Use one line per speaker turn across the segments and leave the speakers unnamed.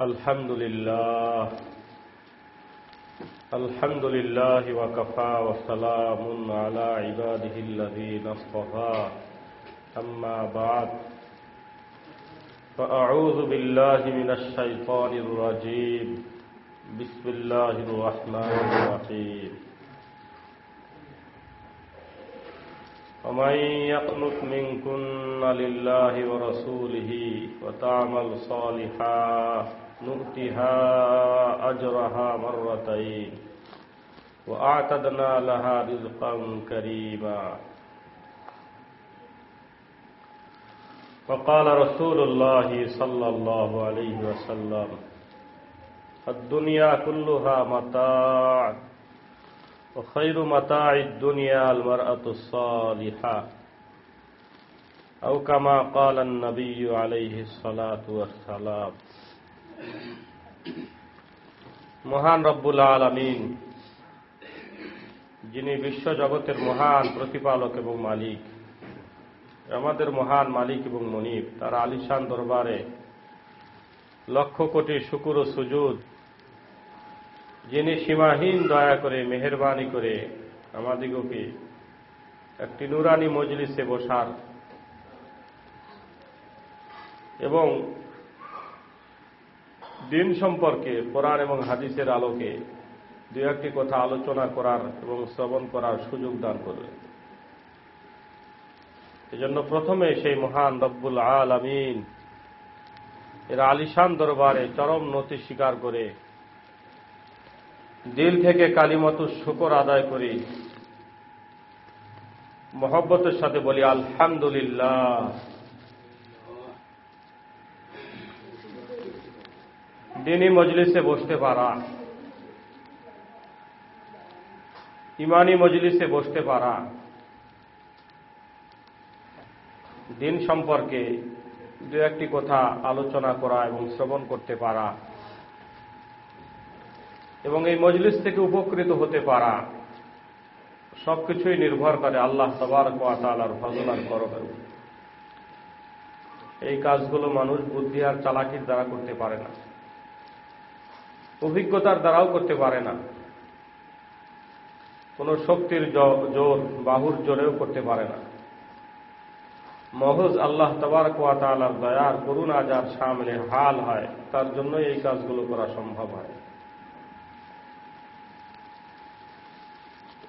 الحمد لله الحمد لله وكفى وسلام على عباده الذين اصطفى. أما بعد، فأعوذ بالله من الشيطان الرجيم. بسم الله الرحمن الرحيم. ومن يقنت منكن لله ورسوله وتعمل صالحا نؤتها أجرها مرتين وأعتدنا لها رزقا كريما. وقال رسول الله صلى الله عليه وسلم، الدنيا كلها متاع، وخير متاع الدنيا المرأة الصالحة. أو كما قال النبي عليه الصلاة والسلام মহান রব্বুল আলমিন, যিনি বিশ্ব জগতের মহান প্রতিপালক এবং মালিক, আমাদের মহান মালিক এবং মনিব, তার আলিশান দরবারে লক্ষ কোটি শুকুর ও সুজুদ, যিনি সীমাহীন দয়া করে, মেহরবানি করে আমাদিগকে একটি নুরানি মজলিসে বসার এবং দিন সম্পর্কে কোরআন এবং হাদিসের আলোকে দু একটি কথা আলোচনা করার এবং শ্রবণ করার সুযোগ দান করলেন। এজন্য প্রথমে সেই মহান রব্বুল আল আমিন এর আলিশান দরবারে চরম নতি স্বীকার করে দিল থেকে কালিমত শুকর আদায় করি মোহব্বতের সাথে বলি, আলহামদুলিল্লাহ। দিনী মজলিসে বসতে পারা। ইমানি মজলিসে বসতে পারা। দিন সম্পর্কে দু একটি কথা আলোচনা করা এবং শ্রবণ করতে পারা। এবং এই মজলিস থেকে উপকৃত হতে পারা। সবকিছুই নির্ভর করে আল্লাহ সবার কোয়াতালার ফজলার করবের এই কাজগুলো মানুষ বুদ্ধি আর চালাকির দ্বারা করতে পারে না। অভিজ্ঞতার দ্বারাও করতে পারে না। কোন শক্তির জোর, বাহুর জোরেও করতে পারে না। মহজ আল্লাহ তবার কোয়াতালার দয়ার করুণা যার সামনে হাল হয়, তার জন্য এই কাজগুলো করা সম্ভব হয়।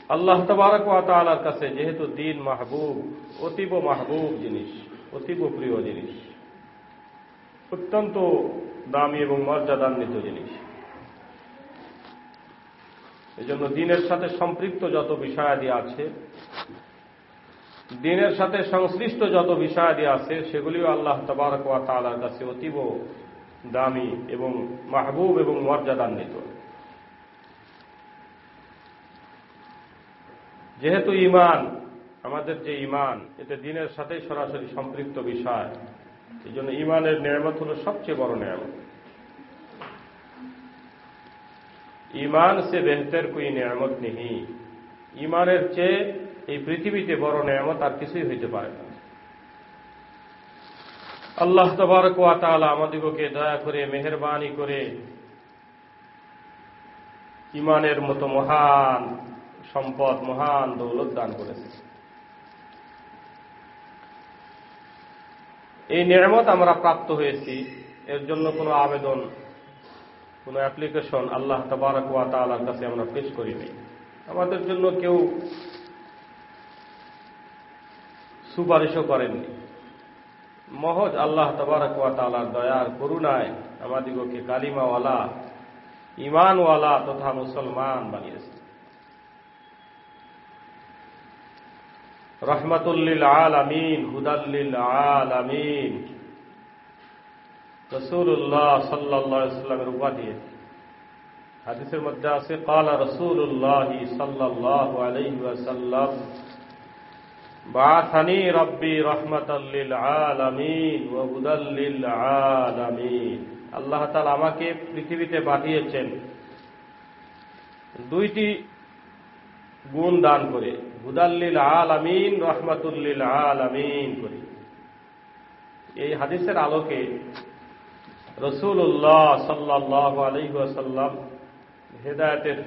আল্লাহ তবারক ওয়াতালার কাছে যেহেতু দিন মাহবুব, অতীব মাহবুব জিনিস, অতীব প্রিয় জিনিস, অত্যন্ত দামি এবং মর্যাদান্বিত জিনিস। এজন্য দিনের সাথে সম্পৃক্ত যত বিষয়াদি আছে, দিনের সাথে সংশ্লিষ্ট যত বিষয়াদি আছে, সেগুলিও আল্লাহ তবারক ওয়া তালার কাছে অতীব দামি এবং মাহবুব এবং মর্যাদান্বিত। যেহেতু ইমান আমাদের যে ইমান এতে দিনের সাথে সরাসরি সম্পৃক্ত বিষয়। এই জন্য ইমানের নিয়ামত হল সবচেয়ে বড় নিয়ামত। ইমান সে বেহতের কোই নিয়ামত নেই ইমানের চেয়ে এই পৃথিবীতে বড় নিয়ামত আর কিছুই হইতে পারে না। আল্লাহ তবারক তালা আমাদিগকে দয়া করে, মেহরবানি করে ইমানের মতো মহান সম্পদ, মহান দৌলত দান করেছে। এই নিয়ামত আমরা প্রাপ্ত হয়েছি, এর জন্য কোনো আবেদন কোন অ্যাপ্লিকেশন আল্লাহ তবারক ওয়া তালার কাছে আমরা পেশ করিনি আমাদের জন্য কেউ সুপারিশও করেননি। মহজ আল্লাহ তবারক ওয়া তালার দয়ার করুণায় আমাদিগকে কালিমাওয়ালা ইমানওয়ালা তথা মুসলমান বানিয়েছে। রহমতুল্লিল আল আমিন হুদাল্লিল আল আমিন রসুল্লাহ সাল্লামের উপাধি। হাদিসের মধ্যে আছে, কালা রসুল্লাহ সাল্লাহ আলহিসাল্লাম বাথানি রব্বি রহমতাল্লিল আলামিন ও হুদাল্লিল আলামিন। আল্লাহ তালা আমাকে পৃথিবীতে পাঠিয়েছেন দুইটি গুণ দান করে হুদাল্লিল আলামিন রহমতুল্লিল আলামিন করে। এই হাদিসের আলোকে রসুল্লাহ সাল্লাহ আলহাসাল্লাম হেদায়তের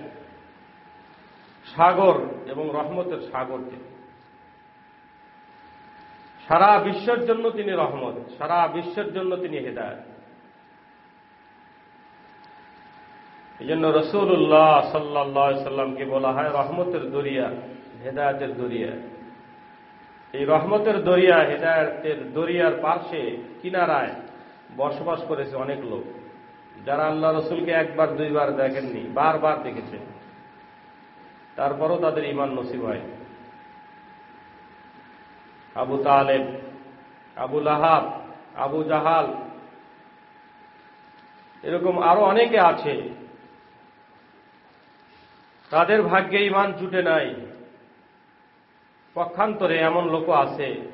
সাগর এবং রহমতের সাগর তিনি সারা বিশ্বের জন্য তিনি রহমত, সারা বিশ্বের জন্য তিনি হেদায়ত। এই জন্য রসুল্লাহ সাল্লাহ সাল্লামকে বলা হয় রহমতের দরিয়া, হেদায়তের দরিয়া। এই রহমতের দরিয়া, হেদায়তের দরিয়ার পাশে কিনারায় বসবাস করেছে অনেক লোক। যারা আল্লাহ রসুলকে একবার, দুইবার দেখেননি, বারবার দেখেছে। তারপরও তাদের ইমান নসিব হয় আবু তালেব, আবু লাহাব, আবু জাহাল, এরকম আরও অনেকে আছে। তাদের ভাগ্যে ইমান জুটে নাই। পক্ষান্তরে এমন লোক আছে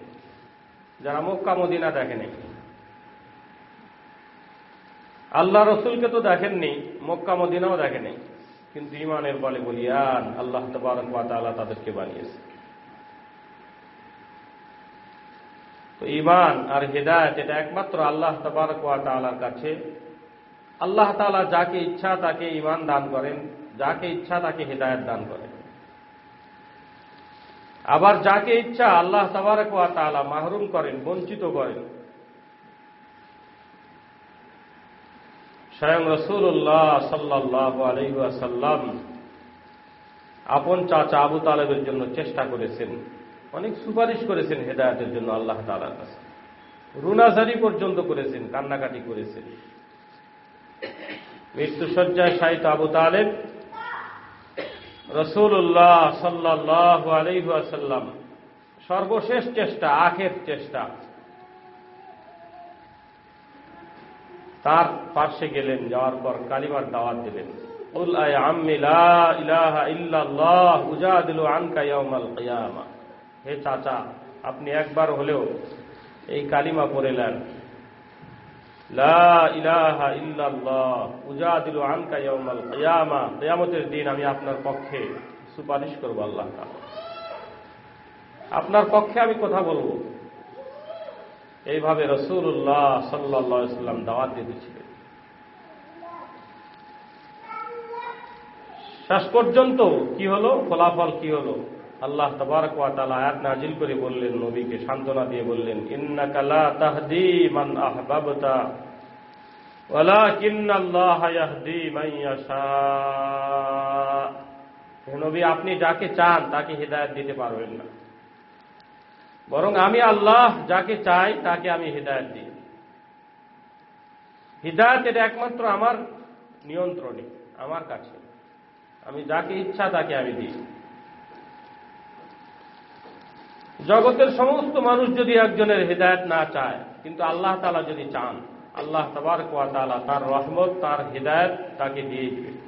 যারা মক্কা, মদিনা দেখেনি। আল্লাহ রসুলকে তো দেখেননি, মক্কা, মদিনাও দেখেনি কিন্তু ইমানের বলে বলিয়ান আল্লাহ তবরকালা তাদেরকে বানিয়েছে। তো ইমান আর হেদায়ত, এটা একমাত্র আল্লাহ তবরকালার কাছে। আল্লাহ তালা যাকে ইচ্ছা তাকে ইমান দান করেন, যাকে ইচ্ছা তাকে হেদায়ত দান করেন। আবার যাকে ইচ্ছা আল্লাহ তবরক তালা মাহরুম করেন, বঞ্চিত করেন। স্বয়ং রসুল্লাহ সাল্লাহ আলহাসাল্লাম আপন চাচা আবু তালেবের জন্য চেষ্টা করেছেন, অনেক সুপারিশ করেছেন হেদায়তের জন্য আল্লাহ তালার কাছে। রুনাজারি পর্যন্ত করেছেন, কান্নাকাটি করেছেন। মৃত্যুসজ্জায় শাহিত আবু তালেব রসুল্লাহ সাল্লাহ আলহাসাল্লাম সর্বশেষ চেষ্টা, আখের চেষ্টা তার পার্শ্বে গেলেন, যাওয়ার পর কালিমার দাওয়াত দিলেন। হে চাচা, আপনি একবার হলেও এই কালিমা পড়েলেন কেয়ামতের দিন আমি আপনার পক্ষে সুপারিশ করব আল্লাহ আপনার পক্ষে আমি কথা বলব। এইভাবে রসুল্লাহ সাল্লাম দাওয়াত দিতেছিলেন শেষ পর্যন্ত কি হলো? ফলাফল কি হলো? আল্লাহ তবারক তালা আয়াত নাজিল করে বললেন, নবীকে সান্ত্বনা দিয়ে বললেন ইন্না কালা তাহদি মান আহবাবতা নবী, আপনি যাকে চান তাকে হৃদায়ত দিতে পারবেন না। বরং আমি আল্লাহ যাকে চাই, তাকে আমি হৃদায়ত দিই। হৃদায়ত এটা একমাত্র আমার নিয়ন্ত্রণে, আমার কাছে। আমি যাকে ইচ্ছা, তাকে আমি দিই। জগতের সমস্ত মানুষ যদি একজনের হৃদায়ত না চায়, কিন্তু আল্লাহ তালা যদি চান, আল্লাহ তবার কোয়া তালা তার রহমত, তার হৃদায়ত তাকে দিয়ে দিবে।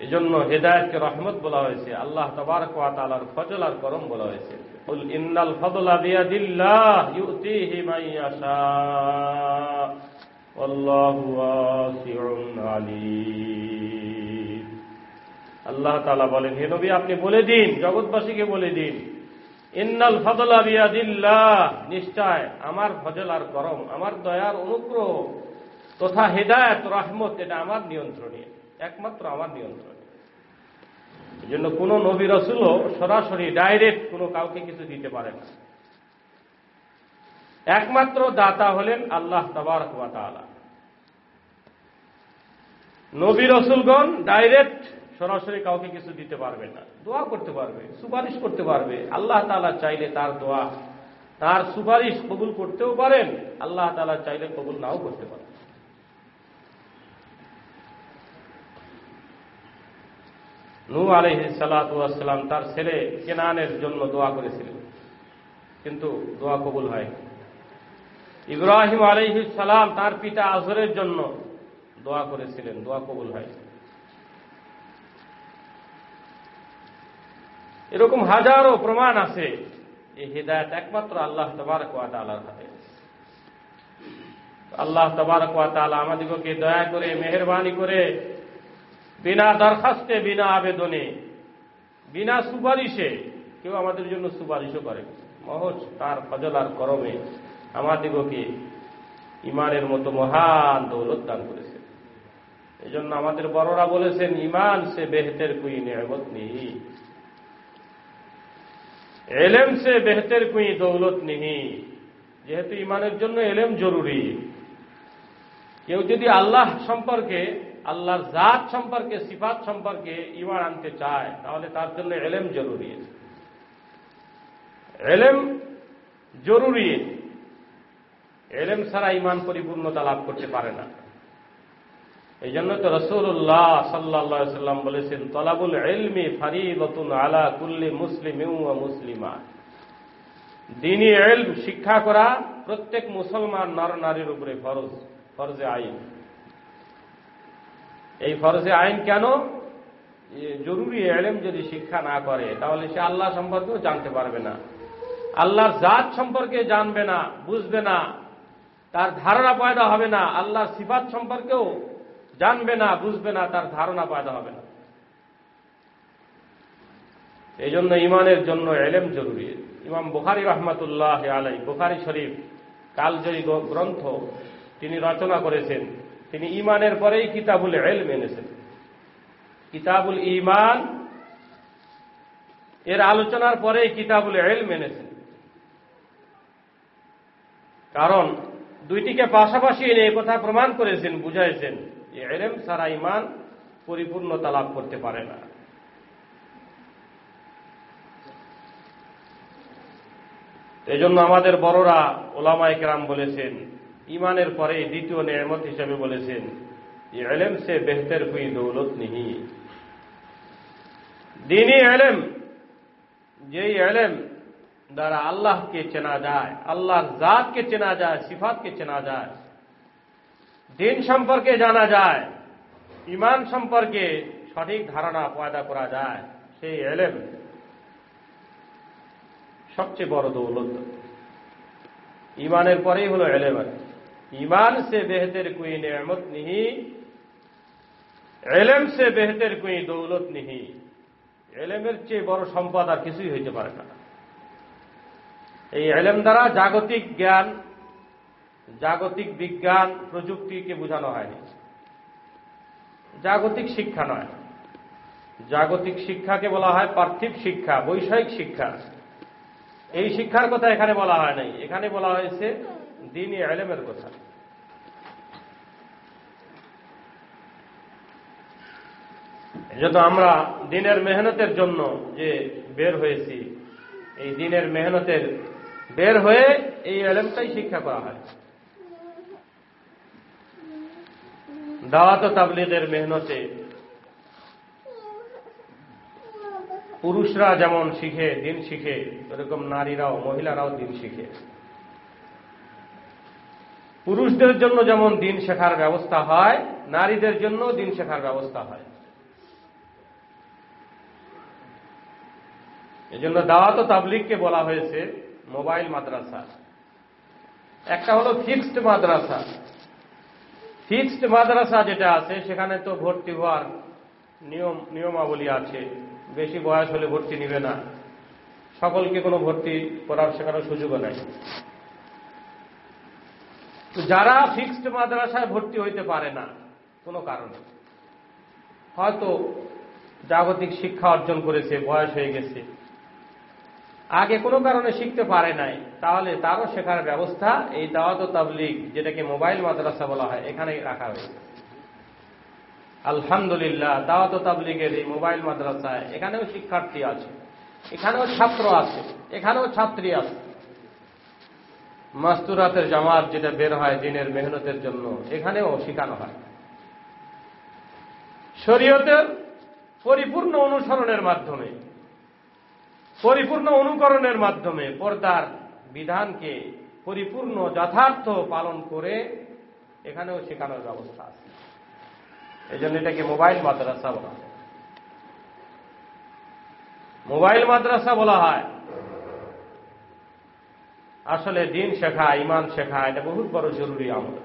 এজন্য হেদায়তকে রহমত বলা হয়েছে, আল্লাহ তবার কোয়া তালার ফজল আর করম বলা হয়েছে। ইন্নাল আল্লাহ তালা বলেন, হে নবী, আপনি বলে দিন, জগৎবাসীকে বলে দিন। ইন্নাল ফদলা বিয়াদিল্লাহ, নিশ্চয় আমার ফজল আর করম, আমার দয়ার অনুগ্রহ তথা হেদায়ত, রহমত, এটা আমার নিয়ন্ত্রণে। একমাত্র আমার নিয়ন্ত্রণে। এই জন্য কোন নবী রসুলও সরাসরি ডাইরেক্ট কোনো কাউকে কিছু দিতে পারে না। একমাত্র দাতা হলেন আল্লাহ তবার নবী রসুলগণ ডাইরেক্ট সরাসরি কাউকে কিছু দিতে পারবে না। দোয়া করতে পারবে, সুপারিশ করতে পারবে। আল্লাহ তালা চাইলে তার দোয়া, তার সুপারিশ কবুল করতেও পারেন, আল্লাহ তালা চাইলে কবুল নাও করতে পারেন। নু আলহ সালাতাম তার ছেলে কেনানের জন্য দোয়া করেছিলেন। কিন্তু দোয়া কবুল হয় ইব্রাহিম আলহ সালাম তার পিতা আজরের জন্য দোয়া করেছিলেন, দোয়া কবুল হয় এরকম হাজারো প্রমাণ আছে, এই হৃদায়ত একমাত্র আল্লাহ তবারক আল্লাহর হাতে। আল্লাহ তবারক তালা আমাদিগকে দয়া করে, মেহরবানি করে বিনা দরখাস্তে, বিনা আবেদনে, বিনা সুপারিশে, কেউ আমাদের জন্য সুপারিশও করে। মহজ তার ফজল আর করমে আমাদিগকে ইমানের মতো মহান দৌলত দান করেছেন এই জন্য আমাদের বড়রা বলেছেন ইমান সে বেহতের কুই নিয়ামত নিহি এলেম সে বেহতের কুই দৌলত নিহি যেহেতু ইমানের জন্য এলেম জরুরি। কেউ যদি আল্লাহ সম্পর্কে আল্লাহর জাত সম্পর্কে, সিফাত সম্পর্কে ইমান আনতে চায়, তাহলে তার জন্য এলেম জরুরি এলেম জরুরি। এলেম ছাড়া ইমান পরিপূর্ণতা লাভ করতে পারে না। এই জন্য তো রসুল্লাহ সাল্লা সাল্লাম বলেছেন, তলাবুল এলমি ফারি ফারিদতুন আলা কুল্লি মুসলিম মুসলিমা দিনী এলম শিক্ষা করা প্রত্যেক মুসলমান নর নারীর উপরে ফরজ, ফরজে আইন। এই ফরজে আইন কেন? জরুরি এলেম যদি শিক্ষা না করে, তাহলে সে আল্লাহ সম্পর্কেও জানতে পারবে না। আল্লাহর জাত সম্পর্কে জানবে না, বুঝবে না। তার ধারণা পয়দা হবে না, আল্লাহর সিফাত সম্পর্কেও জানবে না, বুঝবে না, তার ধারণা পয়দা হবে না। এই জন্য ইমানের জন্য এলেম জরুরি। ইমাম বুখারি রহমতুল্লাহ আলাই বুখারি শরীফ কালজয়ী গ্রন্থ তিনি রচনা করেছেন। তিনি ইমানের পরেই কিতাবুল এল মেনেছেন কিতাবুল ইমান এর আলোচনার পরেই কিতাবুল এল মেনেছেন কারণ দুইটিকে পাশাপাশি এনে কথা প্রমাণ করেছেন, বুঝাইছেন যে এলেম সারা ইমান পরিপূর্ণতা লাভ করতে পারে না। এজন্য আমাদের বড়রা ওলামায় কেরাম বলেছেন ইমানের পরে দ্বিতীয় নেয়ামত হিসেবে বলেছেন এলেম সে বেহতের কুই দৌলত নিহি। দিনই এলেম যেই এলেম দ্বারা আল্লাহকে চেনা যায়, আল্লাহর জাতকে চেনা যায়, সিফাতকে চেনা যায়, দিন সম্পর্কে জানা যায় ইমান সম্পর্কে সঠিক ধারণা পয়দা করা যায়, সেই এলেম সবচেয়ে বড় দৌলত। ইমানের পরেই হলো এলেম ইমান সে বেহতের কুই নেমত নিহি, এলেম সে বেহতের কুই দৌলত নিহি। এলেমের চেয়ে বড় সম্পদ আর কিছুই হইতে পারে না। এই এলেম দ্বারা জাগতিক জ্ঞান, জাগতিক বিজ্ঞান প্রযুক্তিকে বোঝানো হয়নি। জাগতিক শিক্ষা নয়। জাগতিক শিক্ষাকে বলা হয় পার্থিব শিক্ষা, বৈষয়িক শিক্ষা। এই শিক্ষার কথা এখানে বলা হয় নাই। এখানে বলা হয়েছে দিনই এলেমের কথা এজন্য আমরা দিনের মেহনতের জন্য যে বের হয়েছি এই দিনের মেহনতের বের হয়ে এই এলেমটাই শিক্ষা করা হয় দাওয়াত তাবলিগের মেহনতে পুরুষরা যেমন শিখে দিন শিখে এরকম নারীরাও মহিলারাও দিন শিখে পুরুষদের জন্য যেমন দিন শেখার ব্যবস্থা হয়, নারীদের জন্য দিন শেখার ব্যবস্থা হয়। এজন্য দাওয়াত তাবলিগকে বলা হয়েছে মোবাইল মাদ্রাসা। একটা হলো ফিক্সড মাদ্রাসা। ফিক্সড মাদ্রাসা যেটা আছে, সেখানে তো ভর্তি হওয়ার নিয়ম, নিয়মাবলী আছে। বেশি বয়স হলে ভর্তি নিবে না। সকলকে কোনো ভর্তি করার শেখানোর সুযোগও নাই। যারা ফিক্সড মাদ্রাসায় ভর্তি হইতে পারে না, কোনো কারণে। হয়তো জাগতিক শিক্ষা অর্জন করেছে, বয়স হয়ে গেছে। আগে কোনো কারণে শিখতে পারে নাই, তাহলে তারও শেখার ব্যবস্থা এই দাওয়াত তাবলিগ, যেটাকে মোবাইল মাদ্রাসা বলা হয়, এখানে রাখা হয়েছে। আলহামদুলিল্লাহ, দাওয়াত তাবলিগের এই মোবাইল মাদ্রাসায় এখানেও শিক্ষার্থী আছে, এখানেও ছাত্র আছে, এখানেও ছাত্রী আছে। মাস্তুরাতের জামাত যেটা বের হয় দিনের মেহনতের জন্য, এখানেও শেখানো হয়। শরীয়তের পরিপূর্ণ অনুসরণের মাধ্যমে, পরিপূর্ণ অনুকরণের মাধ্যমে পর্দার বিধানকে পরিপূর্ণ যথার্থ পালন করে এখানেও শেখানোর ব্যবস্থা আছে। এই জন্য এটাকে মোবাইল মাদ্রাসা বলা হয়। মোবাইল মাদ্রাসা বলা হয় আসলে দিন শেখা ইমান শেখা, এটা বহুত বড় জরুরি আমল।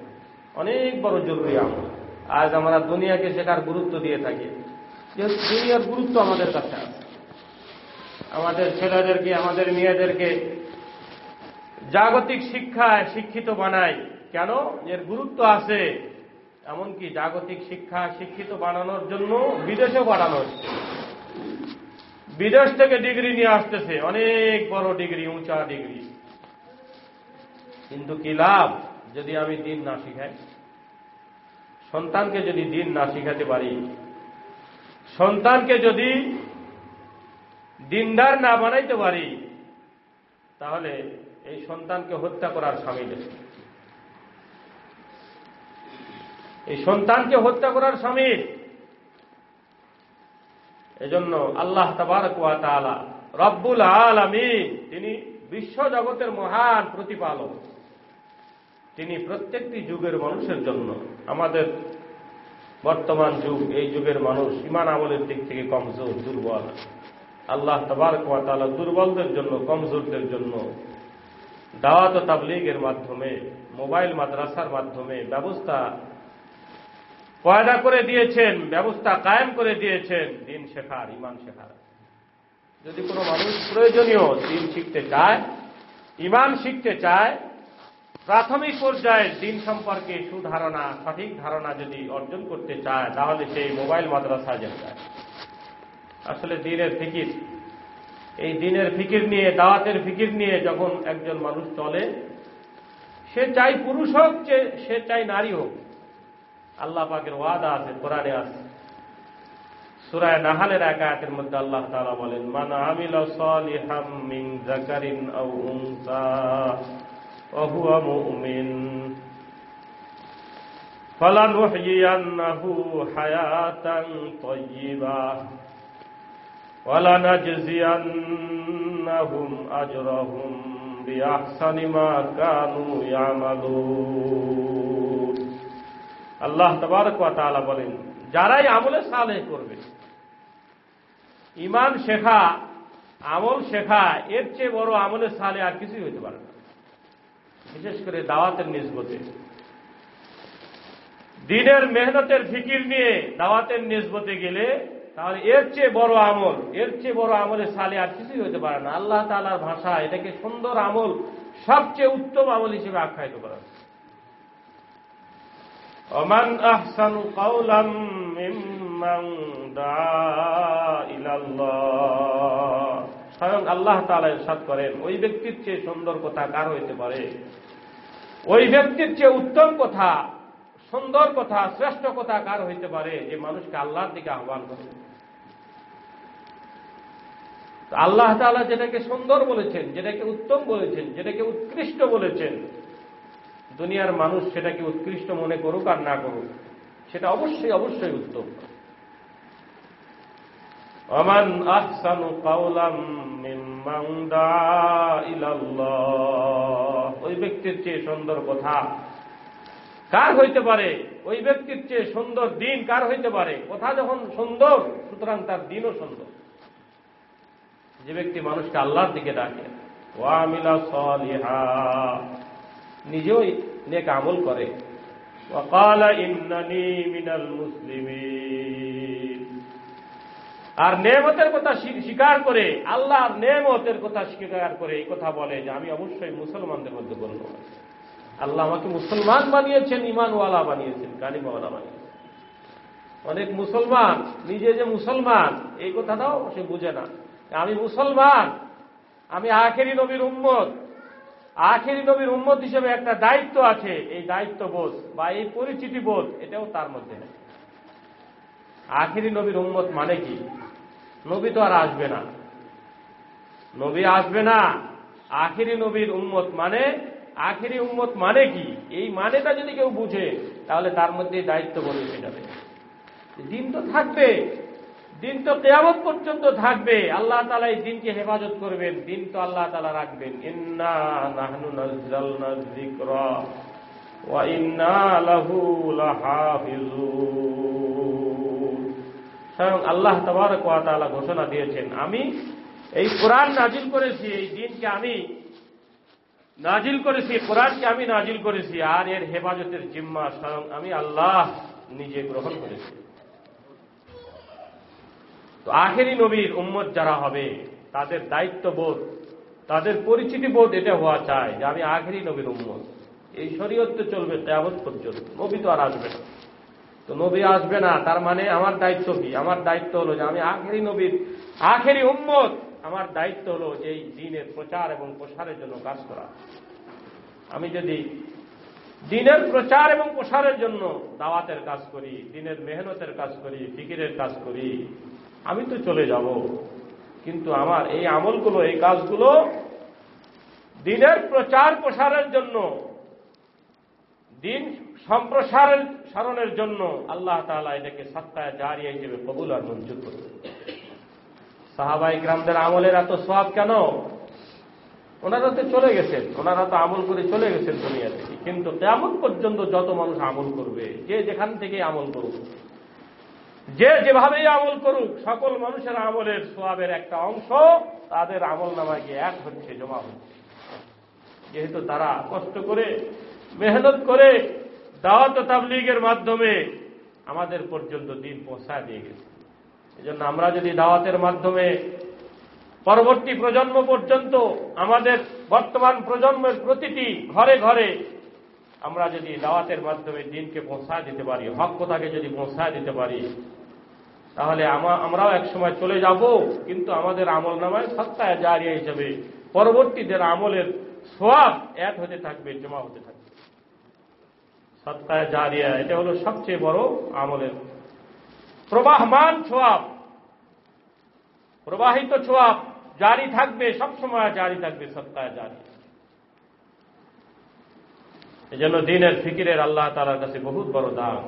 অনেক বড় জরুরি আমল। আজ আমরা দুনিয়াকে শেখার গুরুত্ব দিয়ে থাকি। যেহেতু দুনিয়ার গুরুত্ব আমাদের কাছে আছে। আমাদের ছেলেদেরকে, আমাদের মেয়েদেরকে জাগতিক শিক্ষায় শিক্ষিত বানায় কেন? এর গুরুত্ব আছে। এমনকি জাগতিক শিক্ষা শিক্ষিত বানানোর জন্য বিদেশেও পাঠানো হচ্ছে। বিদেশ থেকে ডিগ্রি নিয়ে আসতেছে। অনেক বড় ডিগ্রি, উঁচা ডিগ্রি। কিন্তু কি লাভ যদি আমি দিন না শিখাই? সন্তানকে যদি দিন না শিখাতে পারি? সন্তানকে যদি দিনদার না বানাইতে পারি, তাহলে এই সন্তানকে হত্যা করার সামিল এই সন্তানকে হত্যা করার সামিল এজন্য আল্লাহ তাবারকুয়া তালা রব্বুল আলমিন, তিনি বিশ্ব জগতের মহান প্রতিপালক। তিনি প্রত্যেকটি যুগের মানুষের জন্য। আমাদের বর্তমান যুগ, এই যুগের মানুষ ইমান আমলের দিক থেকে কমজোর, দুর্বল। আল্লাহ তবার তালা দুর্বলদের জন্য, কমজোরদের জন্য দাওয়াত তাবলিগের মাধ্যমে, মোবাইল মাদ্রাসার মাধ্যমে ব্যবস্থা পয়দা করে দিয়েছেন, ব্যবস্থা কায়েম করে দিয়েছেন, দিন শেখার, ইমান শেখার। যদি কোনো মানুষ প্রয়োজনীয় দিন শিখতে চায়, ইমান শিখতে চায় প্রাথমিক পর্যায়ে দিন সম্পর্কে সুধারণা, সঠিক ধারণা যদি অর্জন করতে চায়, তাহলে সেই মোবাইল মাদ্রাসা যেতে চায়। আসলে দিনের ফিকির। এই দিনের ফিকির নিয়ে, দাওয়াতের ফিকির নিয়ে যখন একজন মানুষ চলে, সে চাই পুরুষ হোক সে চাই নারী হোক। আল্লাহ পাকের ওয়াদা আছে, কোরআনে আছে। সুরায় নাহালের এক আয়াতের মধ্যে আল্লাহ তাআলা বলেন, মান আমিলা সালিহাম মিন ওয়া হুয়া মুমিন فلنحيينه حياة طيبة ولنجزينهم أجرهم بأحسن ما كانوا يعملون আল্লাহ তবারক তাআলা বলেন যারাই আমলে সালেহ করবে ইমান শেখা আমল শেখা এর চেয়ে বড় আমলে সালে আর কিছুই হইতে পারে না বিশেষ করে দাওয়াতের নিজবতে দিনের মেহনতের ফিকির নিয়ে দাওয়াতের নিজবতে গেলে তাহলে এর চেয়ে বড় আমল, এর চেয়ে বড় আমলের সালে আর কিছুই হতে পারে না। আল্লাহ তালার ভাষা এটাকে সুন্দর আমল, সবচেয়ে উত্তম আমল হিসেবে আখ্যায়িত করা অমান আহসানু কাউলাম ইম্মান দা ইলাল্লাহ। স্বয়ং আল্লাহ তালা ইরশাদ করেন, ওই ব্যক্তির চেয়ে সুন্দর কথা কার হইতে পারে? ওই ব্যক্তির চেয়ে উত্তম কথা, সুন্দর কথা, শ্রেষ্ঠ কথা কার হইতে পারে? যে মানুষকে আল্লাহর দিকে আহ্বান করে। আল্লাহ তালা যেটাকে সুন্দর বলেছেন, যেটাকে উত্তম বলেছেন, যেটাকে উৎকৃষ্ট বলেছেন, দুনিয়ার মানুষ সেটাকে উৎকৃষ্ট মনে করুক আর না করুক, সেটা অবশ্যই অবশ্যই উত্তম। অমান আহসানু কাউলাম মিম্মান ইলাল্লাহ ওই ব্যক্তির চেয়ে সুন্দর কথা কার হইতে পারে ওই ব্যক্তির চেয়ে সুন্দর দিন কার হইতে পারে কথা যখন সুন্দর সুতরাং তার দিনও সুন্দর যে ব্যক্তি মানুষকে আল্লাহর দিকে ডাকে ওয়ামিলা সলিহা নিজেও নেক আমল করে وقال إنني من المسلمين আর নেমতের কথা স্বীকার করে, আল্লাহর নেমতের কথা স্বীকার করে এই কথা বলে যে আমি অবশ্যই মুসলমানদের মধ্যে গণ্য আল্লাহ আমাকে মুসলমান বানিয়েছেন ইমানওয়ালা বানিয়েছেন কালিমাওয়ালা বানিয়েছেন। অনেক মুসলমান, নিজে যে মুসলমান, এই কথাটাও সে বুঝে না। আমি মুসলমান, আমি আখেরি নবীর উম্মত। আখেরি নবীর উম্মত হিসেবে একটা দায়িত্ব আছে, এই দায়িত্ব বোধ বা এই পরিচিতি বোধ এটাও তার মধ্যে নেই। আখেরি নবীর উম্মত মানে কি? নবী তো আর আসবে না। নবী আসবে না, আখেরি নবীর উম্মত মানে আখেরি উম্মত মানে কি? এই মানেটা যদি কেউ বুঝে, তাহলে তার মধ্যে দায়িত্ব বলে উঠে যাবে। দিন তো থাকবে, দিন তো কেয়ামত পর্যন্ত থাকবে। আল্লাহ তালা এই দিনকে হেফাজত করবেন, দিন তো আল্লাহ তালা রাখবেন। ইন্না লাহু লাহাফিজুন। স্বয়ং আল্লাহ তাবারক ওয়া তাআলা ঘোষণা দিয়েছেন। আমি এই কোরআন নাজিল করেছি, এই দিনকে আমি নাজিল করেছি কোরআনকে আমি নাজিল করেছি, আর এর হেফাজতের জিম্মা স্বয়ং আমি আল্লাহ নিজে গ্রহণ করেছি। তো আখেরি নবীর উম্মত যারা হবে, তাদের দায়িত্ববোধ, তাদের পরিচিতি বোধ এটা হওয়া চায় যে আমি আখেরি নবীর উম্মত। এই শরীয়তে চলবে তেমন পর্যন্ত, নবী তো আর আসবে না। তো নবী আসবে না, তার মানে আমার দায়িত্ব কি? আমার দায়িত্ব হলো যে আমি আখেরি নবীর, আখেরি উম্মত। আমার দায়িত্ব হলো এই দিনের প্রচার এবং প্রসারের জন্য কাজ করা। আমি যদি দিনের প্রচার এবং প্রসারের জন্য দাওয়াতের কাজ করি দিনের মেহনতের কাজ করি, ফিকিরের কাজ করি, আমি তো চলে যাব। কিন্তু আমার এই আমলগুলো, এই কাজগুলো, দিনের প্রচার প্রসারের জন্য দিন সম্প্রসারের সারণের জন্য আল্লাহ তালা এটাকে সত্তায় জারিয়া হিসেবে কবুল আর মঞ্জুর করবে সাহাবাই গ্রামদের আমলের এত সব কেন? ওনারা তো চলে গেছেন, ওনারা তো আমল করে চলে গেছেন দুনিয়া থেকে। কিন্তু তেমন পর্যন্ত যত মানুষ আমল করবে, যে যেখান থেকে আমল করুক, যে যেভাবেই আমল করুক, সকল মানুষের আমলের সোয়াবের একটা অংশ তাদের আমল নামায় গিয়ে এক হচ্ছে, জমা হচ্ছে। যেহেতু তারা কষ্ট করে মেহনত করে দাওয়াত তাবলিগের মাধ্যমে আমাদের পর্যন্ত দিন পৌঁছায় দিয়ে গেছে। এজন্য আমরা যদি দাওয়াতের মাধ্যমে পরবর্তী প্রজন্ম পর্যন্ত আমাদের বর্তমান প্রজন্মের প্রতিটি ঘরে ঘরে আমরা যদি দাওয়াতের মাধ্যমে দিনকে পৌঁছায় দিতে পারি, হক কথাকে যদি পৌঁছায় দিতে পারি, তাহলে আমরাও এক সময় চলে যাব, কিন্তু আমাদের আমল নামায় সত্তায় জারিয়া হিসেবে পরবর্তীদের আমলের সোয়াব এক হতে থাকবে, জমা হতে থাকবে। সৎকায় জারিয়া, এটা হলো সবচেয়ে বড় আমলের প্রবাহমান ছোয়াব প্রবাহিত ছোয়াব জারি থাকবে, সবসময় জারি থাকবে সত্তায় জারি। এই জন্য দিনের ফিকিরের আল্লাহ তালার কাছে বহুত বড় দাম।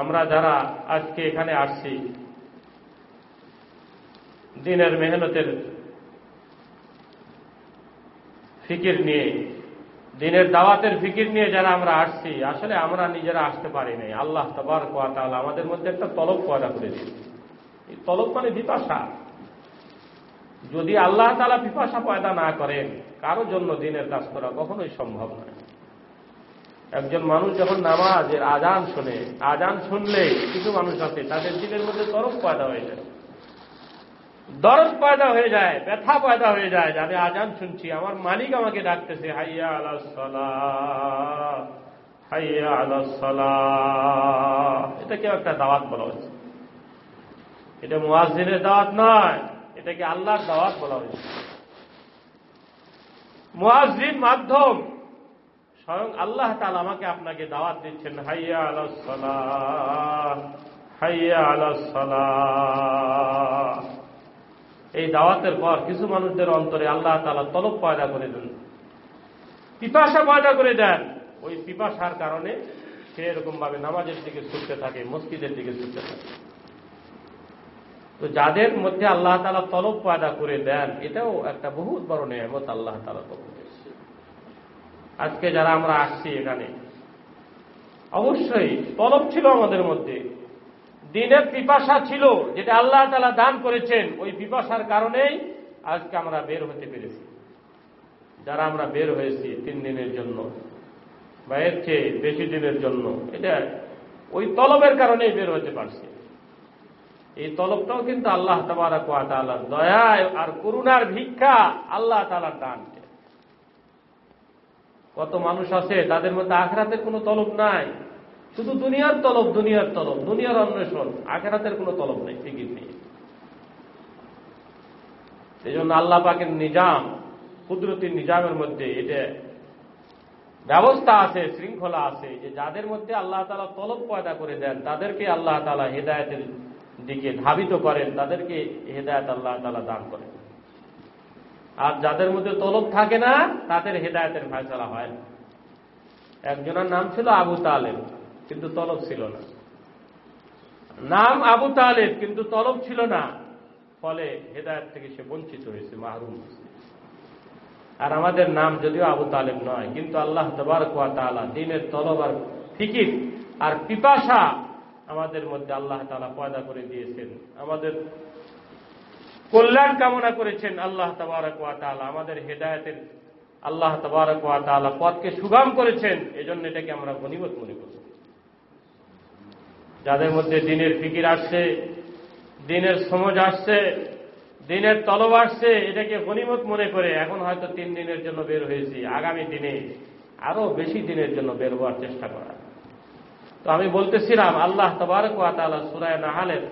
আমরা যারা আজকে এখানে আসছি, দিনের মেহনতের ফিকির নিয়ে দিনের দাওয়াতের ফিকির নিয়ে যারা আমরা আসছি, আসলে আমরা নিজেরা আসতে পারি নাই। আল্লাহ তবার কোয়া তাহলে আমাদের মধ্যে একটা তলব পয়দা করে দিয়েছে এই তলব মানে বিপাশা যদি আল্লাহ তালা পিপাসা পয়দা না করেন, কারও জন্য দিনের কাজ করা কখনোই সম্ভব নয় একজন মানুষ যখন নামাজের আজান শোনে আজান শুনলে কিছু মানুষ আছে, তাদের দিনের মধ্যে তরফ পয়দা হয়ে যায়। দরদ পয়দা হয়ে যায়, ব্যথা পয়দা হয়ে যায় যে আমি আজান শুনছি। আমার মালিক আমাকে ডাকতেছে, হাইয়া আলাসলা হাইয়া আলাসলা এটা কেউ একটা দাওয়াত বলা হয়েছে। এটা মুয়াজিনের দাওয়াত নয়, এটাকে আল্লাহর দাওয়াত বলা হয়েছে। মুয়াজিন মাধ্যম স্বয়ং আল্লাহ তালা আমাকে আপনাকে দাওয়াত দিচ্ছেন, হাইয়া আলাসলা হাইয়া আলাসলা এই দাওয়াতের পর কিছু মানুষদের অন্তরে আল্লাহ তালা তলব পয়দা করে দেন। পিপাসা পয়দা করে দেন। ওই পিপাসার কারণে সে এরকম ভাবে নামাজের দিকে ছুটতে থাকে, মসজিদের দিকে ছুটতে থাকে। তো যাদের মধ্যে আল্লাহ তালা তলব পয়দা করে দেন, এটাও একটা বহুত বড় নেয়ামত আল্লাহ তালা তলব আজকে যারা আমরা আসছি এখানে, অবশ্যই তলব ছিল আমাদের মধ্যে। দিনের পিপাসা ছিল, যেটা আল্লাহ তালা দান করেছেন, ওই পিপাসার কারণেই আজকে আমরা বের হতে পেরেছি। যারা আমরা বের হয়েছি তিন দিনের জন্য বা এর চেয়ে বেশি দিনের জন্য, এটা ওই তলবের কারণেই বের হতে পারছি। এই তলবটাও কিন্তু আল্লাহ তালা তালার দয়া আর করুণার ভিক্ষা আল্লাহ তালার দান কত মানুষ আছে, তাদের মধ্যে আখরাতের কোনো তলব নাই। শুধু দুনিয়ার তলব দুনিয়ার তলব, দুনিয়ার অন্বেষণ, আখেরাতের কোনো তলব নেই ফিকির নেই। এই জন্য আল্লাহ পাকের নিজাম কুদরতির নিজামের মধ্যে এটা ব্যবস্থা আছে, শৃঙ্খলা আছে, যে যাদের মধ্যে আল্লাহ তালা তলব পয়দা করে দেন, তাদেরকে আল্লাহ তালা হেদায়তের দিকে ধাবিত করেন, তাদেরকে হেদায়ত আল্লাহ তালা দান করেন। আর যাদের মধ্যে তলব থাকে না, তাদের হেদায়তের ফায়সলা হয় না। একজনের নাম ছিল আবু তালেব। কিন্তু তলব ছিল না। নাম আবু তালেব, কিন্তু তলব ছিল না। ফলে হেদায়ত থেকে সে বঞ্চিত হয়েছে, মাহরুম আর আমাদের নাম যদিও আবু তালেব নয়, কিন্তু আল্লাহ তালা দিনের তলব আর ফিকির আর পিপাসা আমাদের মধ্যে আল্লাহ তালা পয়দা করে দিয়েছেন। আমাদের কল্যাণ কামনা করেছেন আল্লাহ তবারক তালা আমাদের হেদায়তের আল্লাহ তবারক তালা পথকে সুগম করেছেন, এজন্য এটাকে আমরা গণিবত মনে করি যাদের মধ্যে দিনের ফিকির আসছে, দিনের সমজ আসছে, দিনের তলব আসছে, এটাকে গনিমত মনে করে এখন হয়তো তিন দিনের জন্য বের হয়েছি, আগামী দিনে আরও বেশি দিনের জন্য বের হওয়ার চেষ্টা করা। তো আমি বলতেছিলাম, আল্লাহ তবারক তাআলা সুরায় নাহালের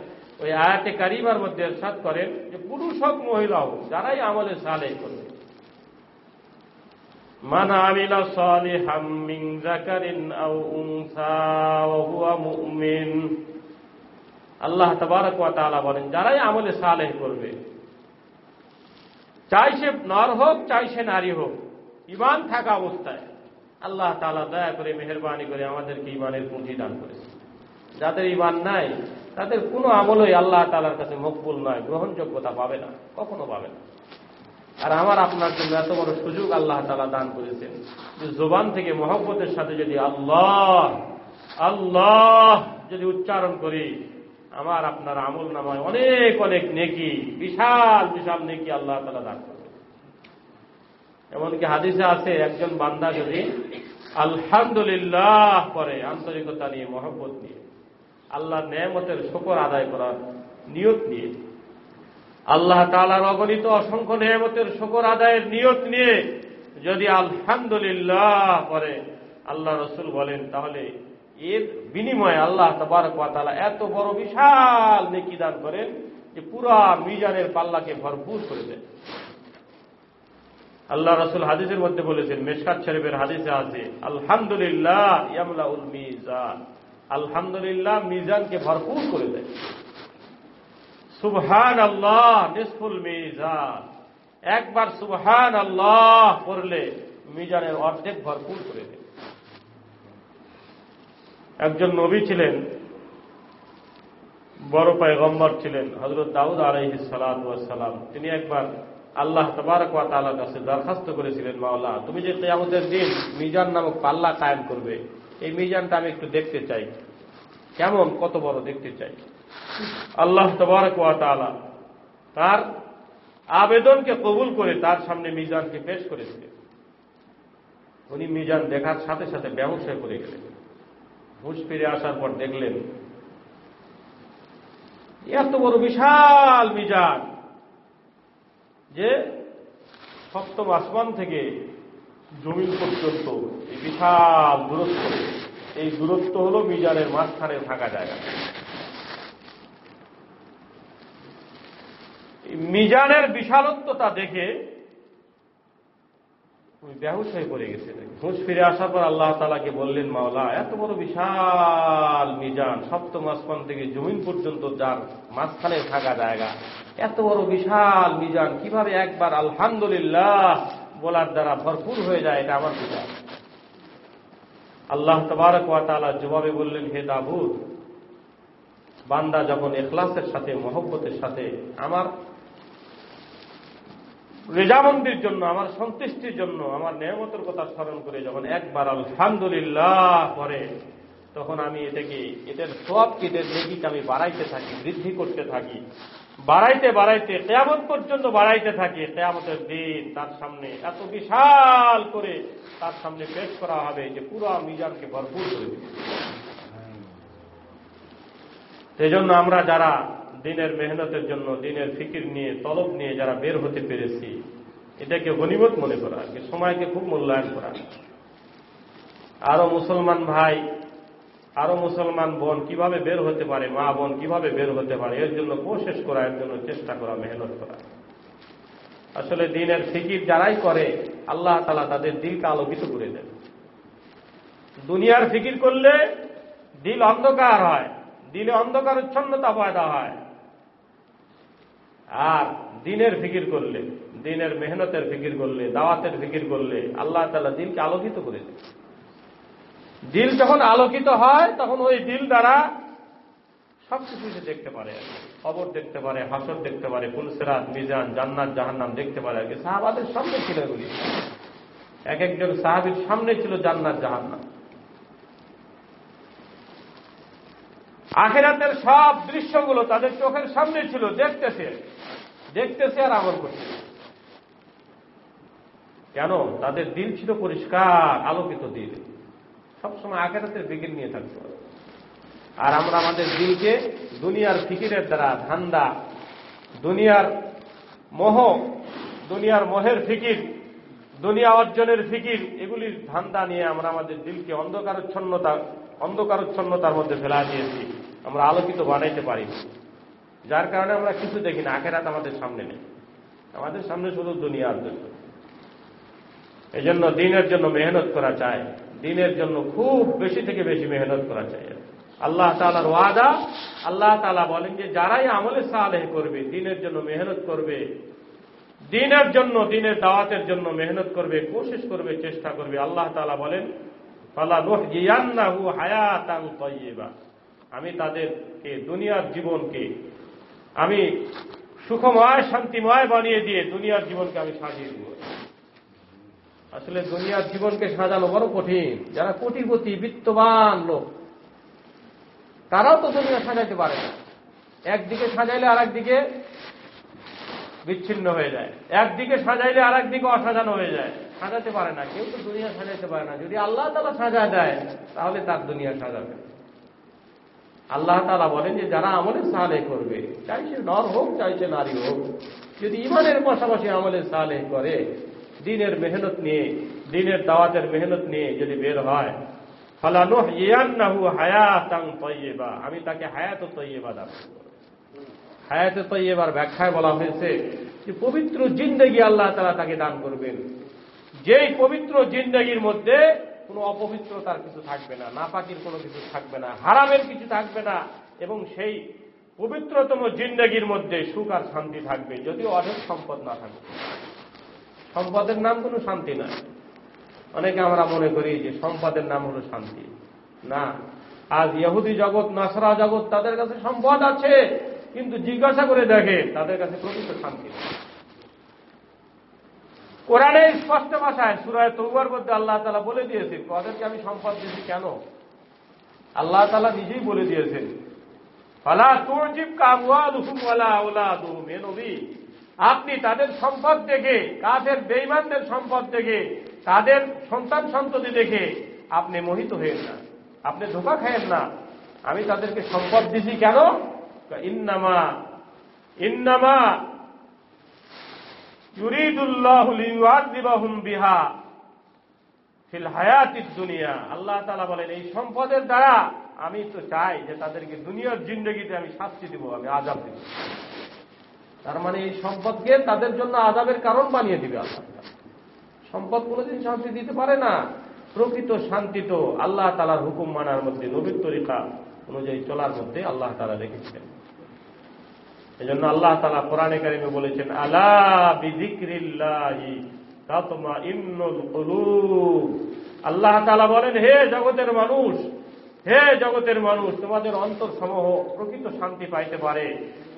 ওই আয়াতে কারিমার মধ্যে সাত করেন যে পুরুষ হোক, মহিলা হোক, যারাই আমলে সালে করবে আমিলা সালিহাম মিন যাকারিন আও উনসা ওয়া হুয়া মুমিন। আল্লাহ তবারক বলেন, যারাই আমলে সালেহ করবে, চাই সে নর হোক, চাই সে নারী হোক ইমান থাকা অবস্থায় আল্লাহ তাআলা দয়া করে, মেহরবানি করে আমাদেরকে ইমানের পুঁজি দান করেছে যাদের ইমান নাই, তাদের কোনো আমলই আল্লাহ তাআলার কাছে মকবুল নয়, গ্রহণযোগ্যতা পাবে না, কখনো পাবে না। আর আমার আপনার জন্য এত বড় সুযোগ আল্লাহ তালা দান করেছেন যে জোবান থেকে মহব্বতের সাথে যদি আল্লাহ আল্লাহ যদি উচ্চারণ করি, আমার আপনার আমল নামায় অনেক অনেক নেকি, বিশাল বিশাল নেকি আল্লাহ তালা দান করবে এমনকি হাদিসে আছে, একজন বান্দা যদি আলহামদুলিল্লাহ করে আন্তরিকতা নিয়ে, মহব্বত নিয়ে, আল্লাহ নেয়ামতের শকর আদায় করার নিয়ত নিয়ে আল্লাহ তালার অগণিত অসংখ্য নিয়ামতের শকর আদায়ের নিয়ত নিয়ে যদি আলহামদুলিল্লাহ করে, আল্লাহ রসুল বলেন, তাহলে এর বিনিময়ে আল্লাহ তালা এত বড় বিশাল নেকি দান করেন যে পুরা মিজানের পাল্লাকে ভরপুর করে দেন। আল্লাহ রসুল হাদিসের মধ্যে বলেছেন, মেশকাত শরীফের হাদিসে আছে, আলহামদুলিল্লাহ ইয়ামলা উল মিজান। আলহামদুলিল্লাহ মিজানকে ভরপুর করে দেয়। সুবহান আল্লাহ নিসফুল মিজান একবার সুবহান আল্লাহ করলে মিজানের অর্ধেক ভরপুর করে দেয় একজন নবী ছিলেন, বড় পায়গম্বর ছিলেন হজরত দাউদ আলহি সালাম তিনি একবার আল্লাহ তবারক তালার কাছে দরখাস্ত করেছিলেন, মাওলা, তুমি যে কেয়ামতের দিন মিজান নামক পাল্লা কায়েম করবে, এই মিজানটা আমি একটু দেখতে চাই। কেমন? কত বড় দেখতে চাই? আল্লাহ তবারক তালা তার আবেদনকে কবুল করে তার সামনে মিজানকে পেশ করেছিলেন উনি মিজান দেখার সাথে সাথে ব্যবসায় করে গেলেন। হুশ ফিরে আসার পর দেখলেন, এত বড় বিশাল মিজান যে সপ্তম আসমান থেকে জমিন পর্যন্ত এই বিশাল দূরত্ব, এই দূরত্ব হল মিজানের মাঝখানে থাকা জায়গা। মিজানের বিশালত্বতা দেখে উনি বেহুশ হয়ে পড়ে গেছিলেন হুঁশ ফিরে আসার পর আল্লাহ তালাকে বললেন, মাওলা, এত বড় বিশাল মিজান, সপ্তম আসমান থেকে জমিন পর্যন্ত যার মাঝখানে থাকা জায়গা, এত বড় বিশাল মিজান, কীভাবে একবার আলহামদুলিল্লাহ বলার দ্বারা ভরপুর হয়ে যায়, এটা আমার বিচার। আল্লাহ তবারক তালা জবাবে বললেন, হে দাবুদ, বান্দা যখন এখলাসের সাথে, মহব্বতের সাথে আমার রেজামন্দির জন্য আমার সন্তুষ্টির জন্য আমার নিয়মতের কথা স্মরণ করে যখন একবার আলহামদুলিল্লাহ করে তখন আমি এটাকে এদের সব এদের নেকিকে আমি বাড়াইতে থাকি বৃদ্ধি করতে থাকি। বাড়াইতে বাড়াইতে কেয়ামত পর্যন্ত বাড়াইতে থাকি কেয়ামতের দিন তার সামনে এত বিশাল করে তার সামনে পেশ করা হবে যে পুরো মিজানকে ভরপুর করে দিবে। সেই জন্য আমরা যারা দিনের মেহনতের জন্য, দিনের ফিকির নিয়ে, তলব নিয়ে যারা বের হতে পেরেছি এটাকে গণিমত মনে করা সময়কে খুব মূল্যায়ন করা। আরও মুসলমান ভাই, আরও মুসলমান বোন কীভাবে বের হতে পারে, মা বোন কীভাবে বের হতে পারে, এর জন্য কোশেষ করা, এর জন্য চেষ্টা করা, মেহনত করা। আসলে দিনের ফিকির যারাই করে, আল্লাহ তালা তাদের দিলকে আলোকিত করে দেন। দুনিয়ার ফিকির করলে দিল অন্ধকার হয়, দিলে অন্ধকার উচ্ছন্নতা পয়দা হয়। আর দিনের ফিকির করলে, দিনের মেহনতের ফিকির করলে, দাওয়াতের ফিকির করলে আল্লাহ তালা দিলকে আলোকিত করে দেয়। দিল যখন আলোকিত হয়, তখন ওই দিল দ্বারা সবকিছু সে দেখতে পারে। খবর দেখতে পারে, হাসর দেখতে পারে পুলসেরাত মিজান, জান্নাত, জাহান্নাম দেখতে পারে আর কি। সাহাবাদের সামনে ছিল এক একজন সাহাবির সামনে ছিল জান্নাত, জাহান্নাম। আখেরাতের সব দৃশ্যগুলো তাদের চোখের সামনে ছিল, দেখতেছে। দেখতেছে আর আমল করছে। কেন? তাদের দিল ছিল পরিষ্কার, আলোকিত দিল সবসময় আখেরাতের ফিকির নিয়ে থাকতে। আর আমরা আমাদের দিলকে দুনিয়ার ফিকিরের দ্বারা ধান্দা, দুনিয়ার মোহ, দুনিয়ার মোহের ফিকির, দুনিয়া অর্জনের ফিকির, এগুলির ধান্দা নিয়ে আমরা আমাদের দিলকে অন্ধকারচ্ছন্নতা অন্ধকারচ্ছন্নতার মধ্যে ফেলা দিয়েছি। আমরা আলোকিত বানাইতে পারি যার কারণে আমরা কিছু দেখি না। আখেরাত আমাদের সামনে নেই। আমাদের সামনে শুধু দুনিয়ার জন্য। এই জন্য দিনের জন্য মেহনত করা চায় দিনের জন্য খুব বেশি থেকে বেশি মেহনত করা চাই। আল্লাহ তালার ওয়াদা। আল্লাহ তালা বলেন যে, যারাই আমলে সালেহ করবে, দিনের জন্য মেহনত করবে, দিনের জন্য, দিনের দাওয়াতের জন্য মেহনত করবে, কোশিশ করবে, চেষ্টা করবে, আল্লাহ তালা বলেন আমি তাদেরকে, দুনিয়ার জীবনকে, আমি সুখময়, শান্তিময় বানিয়ে দিয়ে দুনিয়ার জীবনকে আমি সাজিয়ে দিব। আসলে দুনিয়ার জীবনকে সাজানো বড় কঠিন। যারা কোটিপতি, বিত্তবান লোক, তারাও তো দুনিয়া সাজাইতে পারে না। একদিকে সাজাইলে আর একদিকে বিচ্ছিন্ন হয়ে যায়। একদিকে সাজাইলে আর একদিকে অসাজানো হয়ে যায়। সাজাতে পারে না, কেউ তো দুনিয়া সাজাতে পারে না। যদি আল্লাহ তালা সাজা দেয়, তাহলে তার দুনিয়া সাজাবে। আল্লাহ তালা বলেন যে, যারা আমলে সালে করবে চাইছে নর হোক চাইছে নারী হোক, যদি ইমানের পাশাপাশি আমলে সালে করে, দিনের মেহনত নিয়ে, দিনের দাওয়াতের মেহনত নিয়ে যদি বের হয় ফালানুহ ইয়ান্নাহু হায়াতাং তৈবা আমি তাকে হায়াত তৈবা দান। হায়াত তৈবার ব্যাখ্যায় বলা হয়েছে যে, পবিত্র জিন্দগি আল্লাহ তারা তাকে দান করবেন। যেই পবিত্র জিন্দগির মধ্যে কোনো অপবিত্রতার কিছু থাকবে না নাপাকির কোনো কিছু থাকবে না, হারামের কিছু থাকবে না, এবং সেই পবিত্রতম জিন্দগির মধ্যে সুখ আর শান্তি থাকবে, যদিও অনেক সম্পদ না থাকবে। সম্পদের নাম কোনো শান্তি নয় অনেকে আমরা মনে করি যে সম্পদের নাম হলো শান্তি। না, আজ ইহুদি জগৎ, নাসরা জগৎ তাদের কাছে সম্পদ আছে, কিন্তু জিজ্ঞাসা করে দেখে তাদের কাছে প্রকৃত শান্তি। কোরআনে স্পষ্ট ভাষায় সুরায় তৌবার মধ্যে আল্লাহ তালা বলে দিয়েছেন তাদেরকে আমি সম্পদ দিয়েছি কেন? আল্লাহ তালা নিজেই বলে দিয়েছেন, ফালা তুরজিব নবী, আপনি তাদের সম্পদ দেখে কাদের বেইমানদের সম্পদ দেখে, তাদের সন্তান সন্ততি দেখে আপনি মোহিত হয়েন না, আপনি ধোকা খায়েন না। আমি তাদেরকে সম্পদ দিছি কেন? ইন্নামা ইন্নামা দুনিয়া। আল্লাহ তাআলা বলেন, এই সম্পদের দ্বারা আমি তো চাই যে তাদেরকে দুনিয়ার জিন্দগিতে আমি শাস্তি দিব, আমি আজাব দিব। তার মানে এই সম্পদকে তাদের জন্য আজাবের কারণ বানিয়ে দিবে আল্লাহ সম্পদ কোনোদিন শান্তি দিতে পারে না। প্রকৃত শান্তি তো আল্লাহ তালার হুকুম মানার মধ্যে নবীর তরিকা অনুযায়ী চলার মধ্যে আল্লাহ তালা রেখেছেন এই জন্য আল্লাহ তালা কোরআনে কারিমে বলেছেন, আলা বিদিক্রিল্লাহি তাতমা ইন্নুল আল্লাহ তালা বলেন, হে জগতের মানুষ, হে জগতের মানুষ, তোমাদের অন্তর সমূহ প্রকৃত শান্তি পাইতে পারে,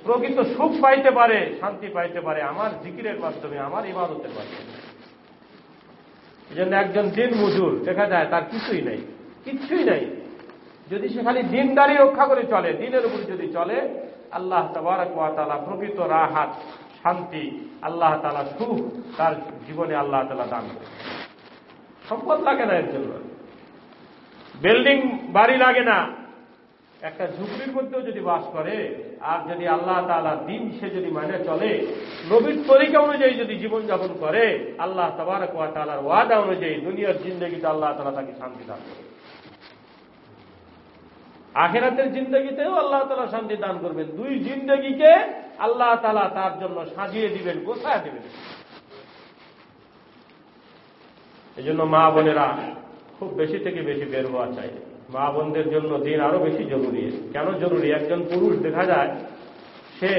প্রকৃত সুখ পাইতে পারে, শান্তি পাইতে পারে, আমার জিকিরের মাধ্যমে, আমার ইবাদতের মাধ্যমে। এই জন্য একজন দিন মজুর, দেখা যায় তার কিছুই নেই, কিচ্ছুই নেই। যদি সে খালি দিনদারি রক্ষা করে চলে, দিনের উপর যদি চলে আল্লাহ তালা প্রকৃত রাহাত, শান্তি আল্লাহ তালা সুখ তার জীবনে আল্লাহ তালা দান করে সম্পদ লাগে না এর জন্য। বিল্ডিং, বাড়ি লাগে না। একটা ঝুঁকড়ির মধ্যেও যদি বাস করে, আর যদি আল্লাহ তালা দিন সে যদি মানে চলে, নবীর তরিকা অনুযায়ী যদি জীবনযাপন করে, আল্লাহ তবারক ওয়া তালার ওয়াদা অনুযায়ী দুনিয়ার জিন্দগিতে আল্লাহ তালা তাকে শান্তি দান করে আখেরাতের জিন্দগিতেও আল্লাহ তালা শান্তি দান করবেন। দুই জিন্দগিকে আল্লাহ তালা তার জন্য সাজিয়ে দিবেন, গোছায় দিবেন। এই জন্য মা বোনেরা খুব বেশি থেকে বেশি বের হওয়া চাই। মা বোনদের জন্য দিন আরও বেশি জরুরি। কেন জরুরি? একজন পুরুষ দেখা যায়, সে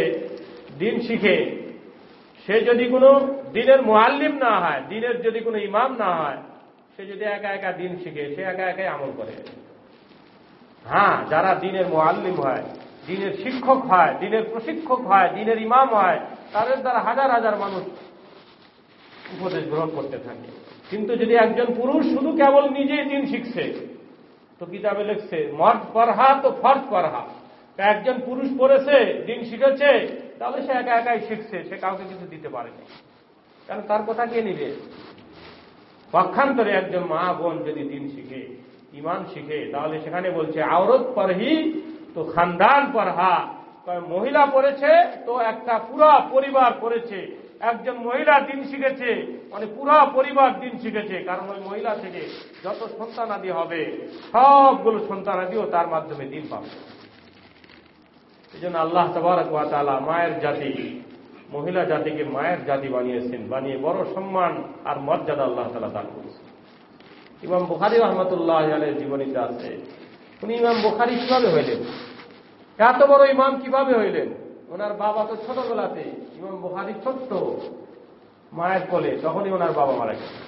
দিন শিখে, সে যদি কোনো দিনের মোয়াল্লিম না হয়, দিনের যদি কোনো ইমাম না হয়, সে যদি একা একা দিন শিখে, সে একা একাই আমল করে। হ্যাঁ যারা দিনের মোয়াল্লিম হয়, দিনের শিক্ষক হয়, দিনের প্রশিক্ষক হয়, দিনের ইমাম হয়, তাদের দ্বারা হাজার হাজার মানুষ উপদেশ গ্রহণ করতে থাকে। কিন্তু যদি একজন পুরুষ শুধু কেবল নিজেই দিন শিখছে, তো কিতাবে লিখছে, মর্দ পড়হা তো ফর্জ পড়হা একজন পুরুষ পড়েছে, দিন শিখেছে, তাহলে সে একা একাই শিখছে, সে কাউকে কিছু দিতে পারেনি। কারণ তার কথা কে নিবে? পক্ষান্তরে একজন মা বোন যদি দিন শিখে ইমান শিখে, তাহলে সেখানে বলছে, আওরত পরহি তো খানদান পরহা। মহিলা পড়েছে তো একটা পুরা পরিবার পড়েছে। একজন মহিলা দিন শিখেছে মানে পুরা পরিবার দিন শিখেছে। কারণ ওই মহিলা থেকে যত সন্তানাদি হবে, সবগুলো সন্তানাদিও তার মাধ্যমে দিন পাবে। এই জন্য আল্লাহ তালা মায়ের জাতি, মহিলা জাতিকে মায়ের জাতি বানিয়েছেন, বানিয়ে বড় সম্মান আর মর্যাদা আল্লাহ তালা দান করেছেন। ইমাম বুখারি রহমতুল্লাহ আলের জীবনীতে আছে, উনি ইমাম বুখারি কীভাবে হইলেন? এত বড় ইমাম কীভাবে হইলেন? ওনার বাবা তো ছোটবেলাতে ইমাম বুখারি ছোট্ট মায়ের কোলে, তখনই ওনার বাবা মারা গেছে।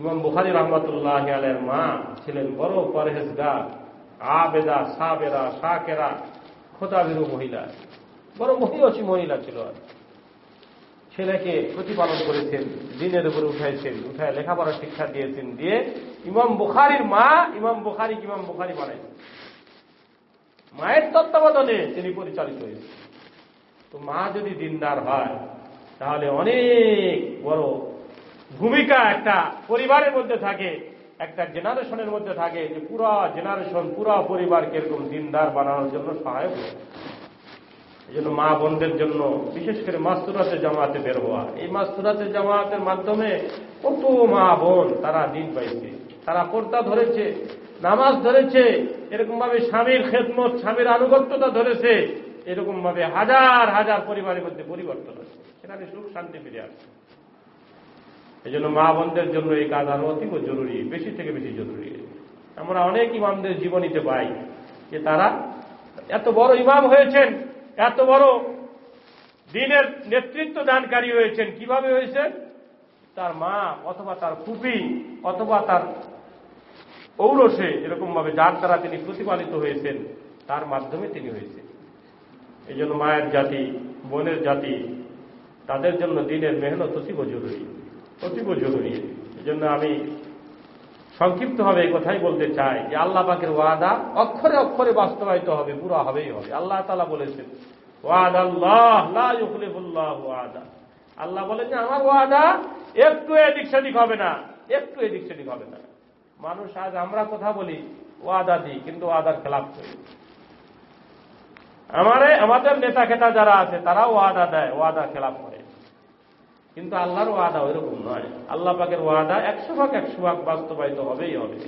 ইমাম বুখারি রহমতুল্লাহ আলের মা ছিলেন বড় পরহেজগার, আবেদা, সাবেরা শাকেরা খোদাবিরু মহিলা। বড় মহিলা ছিল আর। ছেলেকে প্রতিপালন করেছেন, দিনের উপরে উঠাইছেন, উঠায় লেখাপড়া শিক্ষা দিয়েছেন, দিয়ে ইমাম বুখারির মা, ইমাম বুখারি ইমাম বুখারি বানাইছেন মায়ের তত্ত্বাবধানে তিনি পরিচালিত হয়েছেন। তো মা যদি দিনদার হয়, তাহলে অনেক বড় ভূমিকা একটা পরিবারের মধ্যে থাকে, একটা জেনারেশনের মধ্যে থাকে, যে পুরা জেনারেশন, পুরা পরিবারকে এরকম দিনদার বানানোর জন্য সহায়ক হয় এই জন্য মা বোনদের জন্য, বিশেষ করে মাস্তুরাতে জামাতে বের হওয়া। এই মাস্তুরাতে জামাতের মাধ্যমে কত মা বোন তারা দিন পাইছে। তারা পর্দা ধরেছে, নামাজ ধরেছে এরকম ভাবে স্বামীর খেদমত, স্বামীর আনুগত্যতা ধরেছে এরকম ভাবে হাজার হাজার পরিবারের মধ্যে পরিবর্তন হচ্ছে সেখানে সুখ শান্তি ফিরে আসছে। এই জন্য মা বোনদের জন্য এই কাজ আরও অতীব জরুরি, বেশি থেকে বেশি জরুরি। আমরা অনেক ইমামদের জীবনীতে পাই যে তারা এত বড় ইমাম হয়েছেন এত বড় দিনের নেতৃত্ব দানকারী হয়েছেন, কীভাবে হয়েছেন? তার মা অথবা তার ফুপি অথবা তার ঔরসে এরকম ভাবে যার দ্বারা তিনি প্রতিপালিত হয়েছেন, তার মাধ্যমে তিনি হয়েছেন। এই জন্য মায়ের জাতি, বোনের জাতি, তাদের জন্য দিনের মেহনত অতীব জরুরি অতীব জরুরি এই জন্য আমি সংক্ষিপ্তভাবে এই কথাই বলতে চাই যে আল্লাহ পাকের ওয়াদা অক্ষরে অক্ষরে বাস্তবায়িত হবে, পুরো হবেই হবে। আল্লাহ তালা বলেছেন আল্লাহ ওয়াদা। বলেন যে, আমার ওয়াদা একটু এদিক সেদিক হবে না, একটু এদিক সেদিক হবে না। মানুষ আজ আমরা কথা বলি, ওয়াদা দিই, কিন্তু ওয়াদার খেলাপ করি। আমারে, আমাদের নেতা খেতা যারা আছে, তারাও ওয়াদা দেয়, ওয়াদা খেলাপ করে। কিন্তু আল্লাহর ওয়াদা ওইরকম নয়। আল্লাহ পাকের ওয়াদা একশো ভাগ একশো ভাগ বাস্তবায়িত হবেই হবে।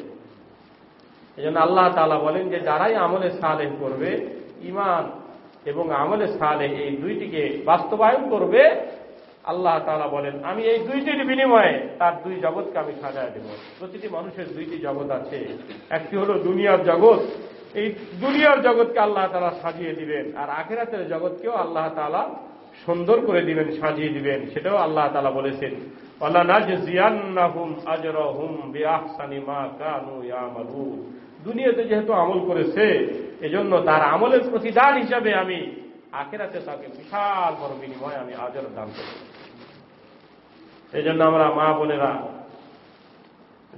এই জন্য আল্লাহ তালা বলেন যে, যারাই আমলে সালেহ করবে ইমান এবং আমলে সালেহ এই দুইটিকে বাস্তবায়ন করবে, আল্লাহ তালা বলেন, আমি এই দুইটির বিনিময়ে তার দুই জগৎকে আমি সাজায় দেব। প্রতিটি মানুষের দুইটি জগৎ আছে। একটি হলো দুনিয়ার জগৎ। এই দুনিয়ার জগৎকে আল্লাহ তালা সাজিয়ে দিবেন, আর আখেরাতের জগৎকেও আল্লাহ তালা সুন্দর করে দিবেন, সাজিয়ে দিবেন, সেটাও আল্লাহ তালা বলেছেন। দুনিয়াতে যেহেতু আমল করেছে, এজন্য তার আমলের প্রতিদান হিসাবে আমি আখেরাতে তাকে বিশাল বড় বিনিময় আমি আজর দান করি এই জন্য আমরা মা বোনেরা,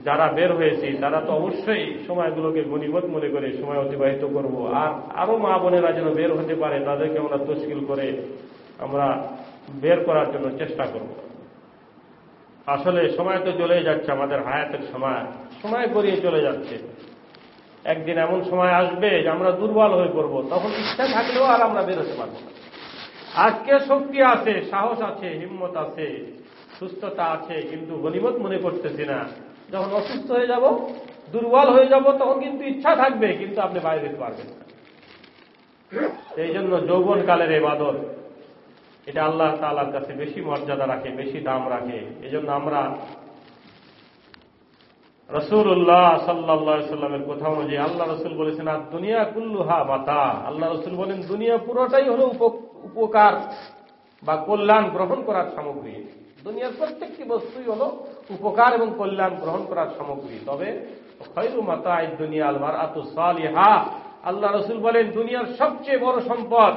যারা বের হয়েছি, তারা তো অবশ্যই সময়গুলোকে গণিবত মনে করে সময় অতিবাহিত করব। আর আরও মা বোনেরা যেন বের হতে পারে, তাদেরকে আমরা তশকিল করে আমরা বের করার জন্য চেষ্টা করব। আসলে সময় তো চলে যাচ্ছে, আমাদের হায়াতের সময়। সময় গড়িয়ে চলে যাচ্ছে। একদিন এমন সময় আসবে যে আমরা দুর্বল হয়ে পড়ব, তখন ইচ্ছা থাকলেও আর আমরা বেরোতে পারব না। আজকে শক্তি আছে, সাহস আছে, হিম্মত আছে, সুস্থতা আছে, কিন্তু গণিমত মনে করতেছি না। যখন অসুস্থ হয়ে যাব, দুর্বল হয়ে যাব, তখন কিন্তু ইচ্ছা থাকবে, কিন্তু আপনি বাইরে পারবেন না। এই জন্য যৌবনকালের এবাদত এটা আল্লাহ তালার কাছে বেশি মর্যাদা রাখে, বেশি দাম রাখে। এই জন্য আমরা রসুল্লাহ সাল্লা সাল্লামের কথা অনুযায়ী আল্লাহ রসুল বলেছেন, আর দুনিয়া কুল্লুহা মাতা আল্লাহ রসুল বলেন, দুনিয়া পুরোটাই হলো উপকার বা কল্যাণ গ্রহণ করার সামগ্রী। দুনিয়ার প্রত্যেকটি বস্তুই হল উপকার এবং কল্যাণ গ্রহণ করার সামগ্রী। তবে খৈরু মাতা দুনিয়া আলমার আতু সালিহা। আল্লাহ রসুল বলেন, দুনিয়ার সবচেয়ে বড় সম্পদ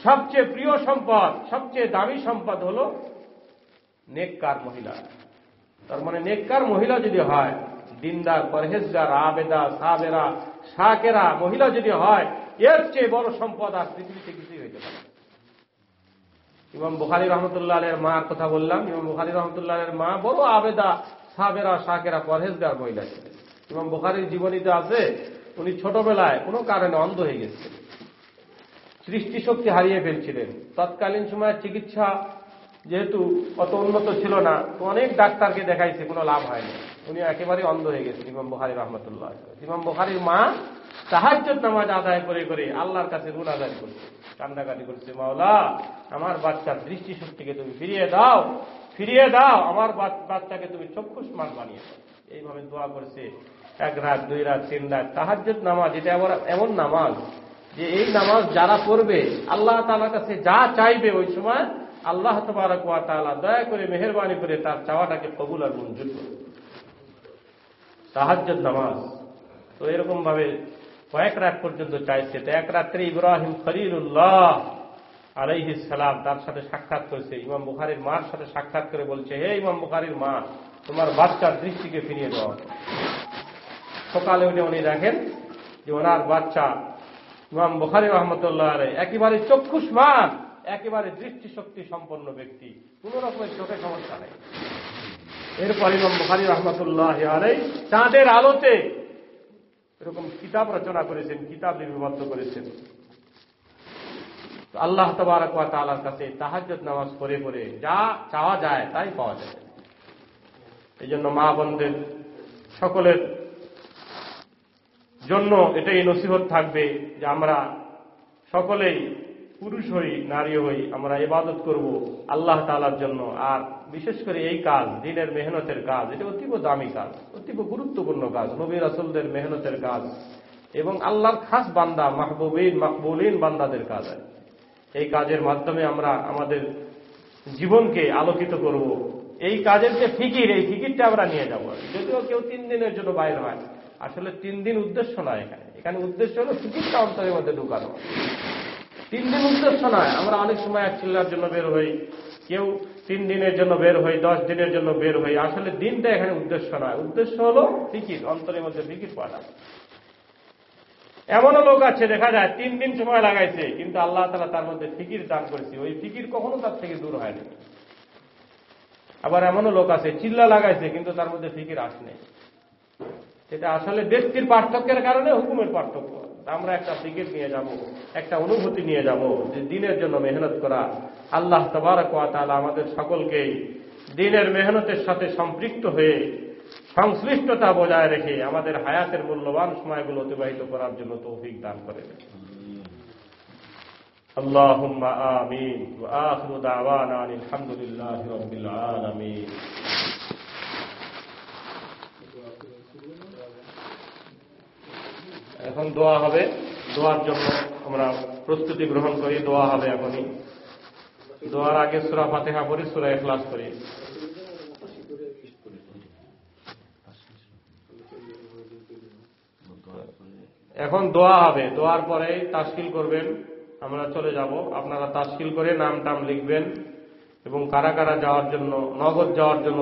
সবচেয়ে প্রিয় সম্পদ, সবচেয়ে দামি সম্পদ হল নেককার মহিলা। তার মানে নেককার মহিলা যদি হয়, দিনদার, পরহেজগার, আবেদা, সাবেরা, শাকেরা, মহিলা যদি হয়, এর চেয়ে বড় সম্পদ আর পৃথিবীতে কিছুই হইতে পারে ইমাম বুখারি রহমতুল্লাহ আলের মার কথা বললাম, ইমাম বুখারি রহমতুল্লাহ আলের মা বড় আবেদা, সাবেরা, শাকেরা, পরহেজগার মহিলা ছিলেন। ইমাম বুখারির জীবনীতে আছে, উনি ছোটবেলায় কোনো কারণে অন্ধ হয়ে গেছিলেন। সৃষ্টিশক্তি হারিয়ে ফেলছিলেন। তৎকালীন সময় চিকিৎসা যেহেতু অত উন্নত ছিল না, তো অনেক ডাক্তারকে দেখাইছে, কোনো লাভ হয়নি। উনি একেবারে অন্ধ হয়ে গেছেন, ইমাম বুখারি রহমতুল্লাহ ইমাম বুখারির মা সাহায্য নামাজ আদায় করে করে আল্লাহর কাছে ঋণ আদায় করছে কান্দাকাটি করছে, মাওলা, আমার বাচ্চার দৃষ্টিশক্তিকে তুমি ফিরিয়ে দাও ফিরিয়ে দাও, আমার বাচ্চাকে তুমি চক্ষুষ মান বানিয়ে দাও। এইভাবে দোয়া করছে, এক রাত, দুই রাত, তিন রাত, তাহাজ্জুদ নামাজ, এটা আবার এমন নামাজ যে এই নামাজ যারা পড়বে, আল্লাহ তালার কাছে যা চাইবে ওই সময় আল্লাহ তবারক তাআলা দয়া করে মেহরবানি করে তার চাওয়াটাকে কবুল আর মঞ্জুর করবে তাহাজ্জুদ নামাজ। তো এরকম ভাবে কয়েক রাত পর্যন্ত চাইছে। তো এক রাত্রে ইব্রাহিম খলিলুল্লাহ আলাইহিস সালাম তার সাথে সাক্ষাৎ করেছে। ইমাম বুখারির মার সাথে সাক্ষাৎ করে বলছে, হে ইমাম বুখারির মা, তোমার বাচ্চার দৃষ্টিকে ফিরিয়ে দেওয়া সকালে উঠে উনি দেখেন যে ওনার বাচ্চা ইমাম বুখারি রহমতুল্লাহ একেবারে চক্ষুষ্মান একেবারে দৃষ্টিশক্তি সম্পন্ন ব্যক্তি। কোন রকমের চোখে সমস্যা নেই। এরপর ইমাম বুখারি রহমতুল্লাহ চাঁদের আলোতে এরকম কিতাব রচনা করেছেন, কিতাব লিপিবদ্ধ করেছেন। আল্লাহ তবারক তালার কাছে তাহাজ্জত নামাজ পড়ে পড়ে যা চাওয়া যায় তাই পাওয়া যায়। এই জন্য মা বোনদের, সকলের জন্য এটাই নসিহত থাকবে যে আমরা সকলেই পুরুষ হই, নারী হই, আমরা ইবাদত করব আল্লাহ তালার জন্য। আর বিশেষ করে এই কাজ, দিনের মেহনতের কাজ, এটা অতীব দামি কাজ, অতীব গুরুত্বপূর্ণ কাজ, নবী রাসুলদের মেহনতের কাজ, এবং আল্লাহর খাস বান্দা, মাহবুবিন মাহবুলিন বান্দাদের কাজ। এই কাজের মাধ্যমে আমরা আমাদের জীবনকে আলোকিত করব। এই কাজের যে ফিকির, এই ফিকিরটা আমরা নিয়ে যাব। যদিও কেউ তিন দিনের জন্য বাইর হয় আসলে তিন দিন উদ্দেশ্য নয় এখানে। এখানে উদ্দেশ্য হলো ফিকিরটা অন্তরের মধ্যে ঢুকানো। তিন দিন উদ্দেশ্য নয়, আমরা অনেক সময় এক চিল্লার জন্য বের হই, কেউ তিন দিনের জন্য বের হই, দশ দিনের জন্য বের হই। আসলে দিনটা এখানে উদ্দেশ্য নয়। উদ্দেশ্য হলো ফিকির অন্তরের মধ্যে ফিকির পাওয়া এমনও লোক আছে, দেখা যায় তিন দিন সময় লাগাইছে, কিন্তু আল্লাহ তালা তার মধ্যে ফিকির দান করেছে। ওই ফিকির কখনো তার থেকে দূর হয়নি আবার এমনও লোক আছে, চিল্লা লাগাইছে, কিন্তু তার মধ্যে ফিকির আসনে সেটা আসলে ব্যক্তির পার্থক্যের কারণে হুকুমের পার্থক্য আমরা একটা ফিকির নিয়ে যাব একটা অনুভূতি নিয়ে যাব যে দিনের জন্য মেহনত করা আল্লাহ তবারক তালা আমাদের সকলকেই দিনের মেহনতের সাথে সম্পৃক্ত হয়ে সংশ্লিষ্টতা বজায় রেখে আমাদের হায়াতের মূল্যবান সময়গুলো অতিবাহিত করার জন্য তৌফিক দান করে اللهم آمين وآخر دعوانا الحمد لله رب العالمين এখন দোয়া হবে। দোয়ার জন্য আমরা প্রস্তুতি গ্রহণ করি, দোয়া হবে এখনই। দোয়ার আগে সুরা ফাতেহা করি সুরা এখলাস করি এখন দোয়া হবে। দোয়ার পরে তাস্কিল করবেন। আমরা চলে যাব। আপনারা তাস্কিল করে নাম টাম লিখবেন এবং কারা কারা যাওয়ার জন্য, নগদ যাওয়ার জন্য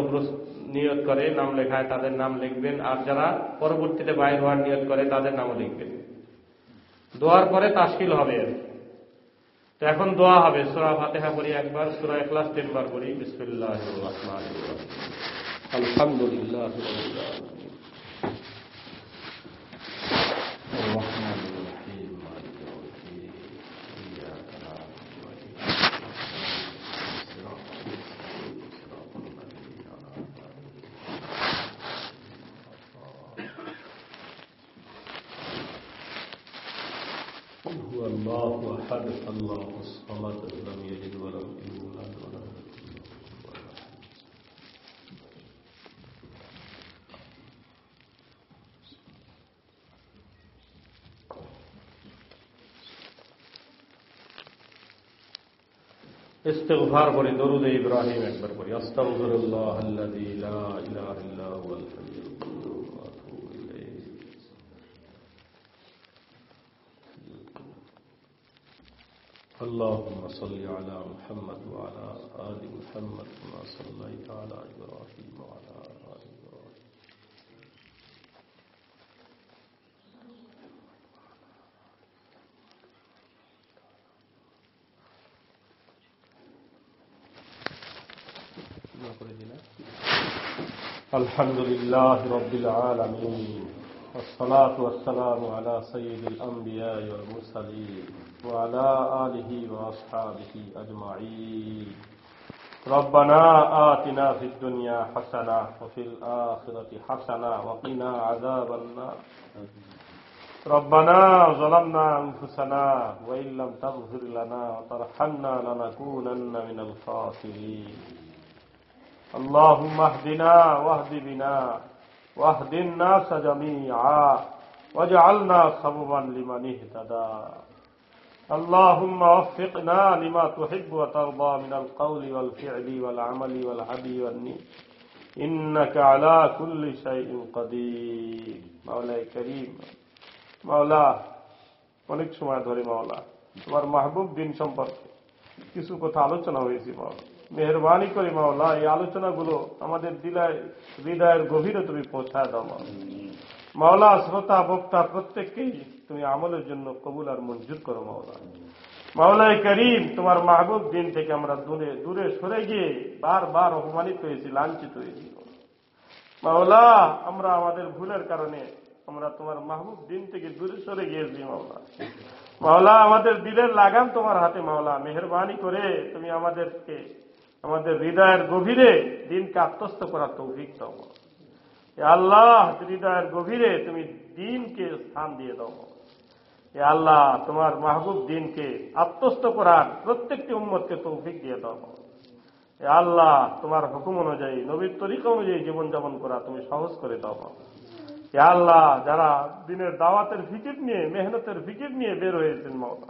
নিয়ত করে, নাম লেখায় তাদের নাম লিখবেন। আর যারা পরবর্তীতে বাইর হওয়ার নিয়োগ করে, তাদের নামও লিখবেন। দোয়ার পরে তাস্কিল হবে। তো এখন দোয়া হবে। সুরা ফাতেহা করি একবার, সুরা এখলাস তিনবার করি বিসমুল্লাহ আলহামদুলিল্লাহ। الله الصلاة لم يجد ولم يجد ولد ولم استغفار پڑی درود ابراہیم اکبر پڑی استغفر اللہ الذي لا الہ الا محمد وعلى آل محمد كما صليت على إبراهيم وعلى آل إبراهيم. الحمد لله رب العالمين. والصلاة والسلام على سيد الأنبياء والمرسلين وعلى آله وأصحابه أجمعين. ربنا آتنا في الدنيا حسنة وفي الآخرة حسنة وقنا عذاب النار. ربنا ظلمنا أنفسنا وإن لم تغفر لنا وترحمنا لنكونن من الخاسرين. اللهم اهدنا واهد بنا واهد الناس جميعا واجعلنا سببا لمن اهتدى اللهم وفقنا لما تحب وترضى من القول والفعل والعمل والهدي والنية إنك على كل شيء قدير مولاي كريم মাওলা অনেক সময় ধরে মাওলা তোমার মাহবুব দিন সম্পর্কে কিছু কথা আলোচনা হয়েছে মাওলা মেহরবানি করে মাওলা, এই আলোচনাগুলো আমাদের দিলায়, হৃদয়ের গভীরে তুমি পৌঁছায় দাও মাওলা। শ্রোতা, বক্তা, প্রত্যেককেই তুমি আমলের জন্য কবুল আর মঞ্জুর করো মাওলা। মাওলাই করিম, তোমার মাহবুব দিন থেকে আমরা দূরে দূরে সরে গিয়ে বারবার অপমানিত হয়েছি, লাঞ্ছিত হয়েছি। মাওলা, আমরা আমাদের ভুলের কারণে আমরা তোমার মাহবুব দিন থেকে দূরে সরে গিয়েছি মাওলা। মাওলা, আমাদের দিলের লাগাম তোমার হাতে মাওলা। মেহরবানি করে তুমি আমাদেরকে আমাদের হৃদয়ের গভীরে দিনকে আত্মস্থ করার তৌফিক দাও। আল্লাহ, হৃদয়ের গভীরে তুমি দিনকে স্থান দিয়ে দাও। এ আল্লাহ, তোমার মাহবুব দিনকে আত্মস্থ করার প্রত্যেকটি উম্মতকে তৌফিক দিয়ে দাও। এ আল্লাহ, তোমার হুকুম অনুযায়ী, নবীর তরিকা অনুযায়ী জীবনযাপন করা তুমি সহজ করে দাও। এ আল্লাহ, যারা দিনের দাওয়াতের ফিকির নিয়ে, মেহনতের ফিকির নিয়ে বের হয়েছেন মাওলা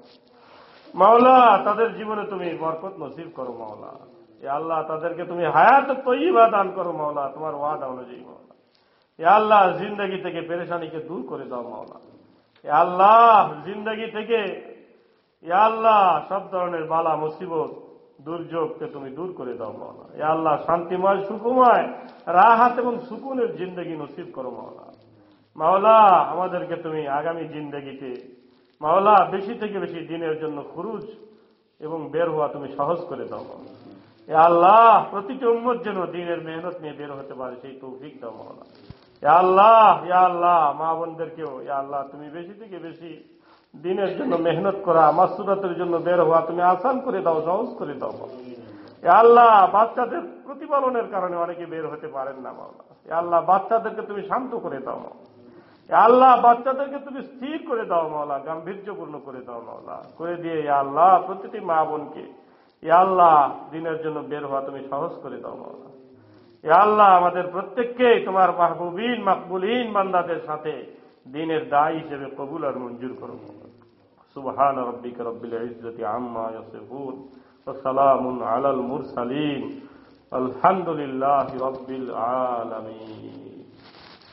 মাওলা, তাদের জীবনে তুমি বরকত নসিব করো মাওলা। আল্লাহ তাদেরকে তুমি হায়াত তৈবা দান করো মাওলা, তোমার ওয়াদা অনুযায়ী মাওলা। এ আল্লাহ জিন্দগি থেকে পেরেশানিকে দূর করে দাও মাওলা। আল্লাহ জিন্দগি থেকে আল্লাহ সব ধরনের বালা, মুসিবত, দুর্যোগকে তুমি দূর করে দাও মাওলা। এ আল্লাহ শান্তিময় সুকুময় রাহাত এবং সুকুনের জিন্দগি নসিব করো মাওলা। মাওলা, আমাদেরকে তুমি আগামী জিন্দগিতে, মাওলা, বেশি থেকে বেশি দিনের জন্য খুরুজ এবং বের হওয়া তুমি সহজ করে দাও মাওলা। আল্লাহ, প্রতিটি উম্মত যেন দিনের মেহনত নিয়ে বের হতে পারে, সেই তৌফিক দাও আল্লাহ ইয়া আল্লাহ, মা বোনদেরকেও ইয়া আল্লাহ, তুমি বেশি থেকে বেশি দিনের জন্য মেহনত করা, মাসুরাতের জন্য বের হওয়া, তুমি আসান করে দাও, সহজ করে দাও আল্লাহ, বাচ্চাদের প্রতিপালনের কারণে অনেকে বের হতে পারেন না মাওলা আল্লাহ, বাচ্চাদেরকে তুমি শান্ত করে দাও আল্লাহ, বাচ্চাদেরকে তুমি স্থির করে দাও মাওলা গাম্ভীর্যপূর্ণ করে দাও মাওলা করে দিয়ে আল্লাহ, প্রতিটি মা বোনকে আল্লাহ দিনের জন্য বের হওয়া তুমি সহজ করে দাও মাওলা আল্লাহ আমাদের প্রত্যেককেই তোমার মাহবুবিন, মাকবুলিন বান্দাদের সাথে দিনের দায় হিসেবে কবুল আর মঞ্জুর করো সুবহান রব্বিক রব্বিল ইজ্জতি আম্মা ইয়াসিফুন ওয়া সালামুন আলাল মুরসালিন। আলহামদুলিল্লাহি রাব্বিল আলামিন।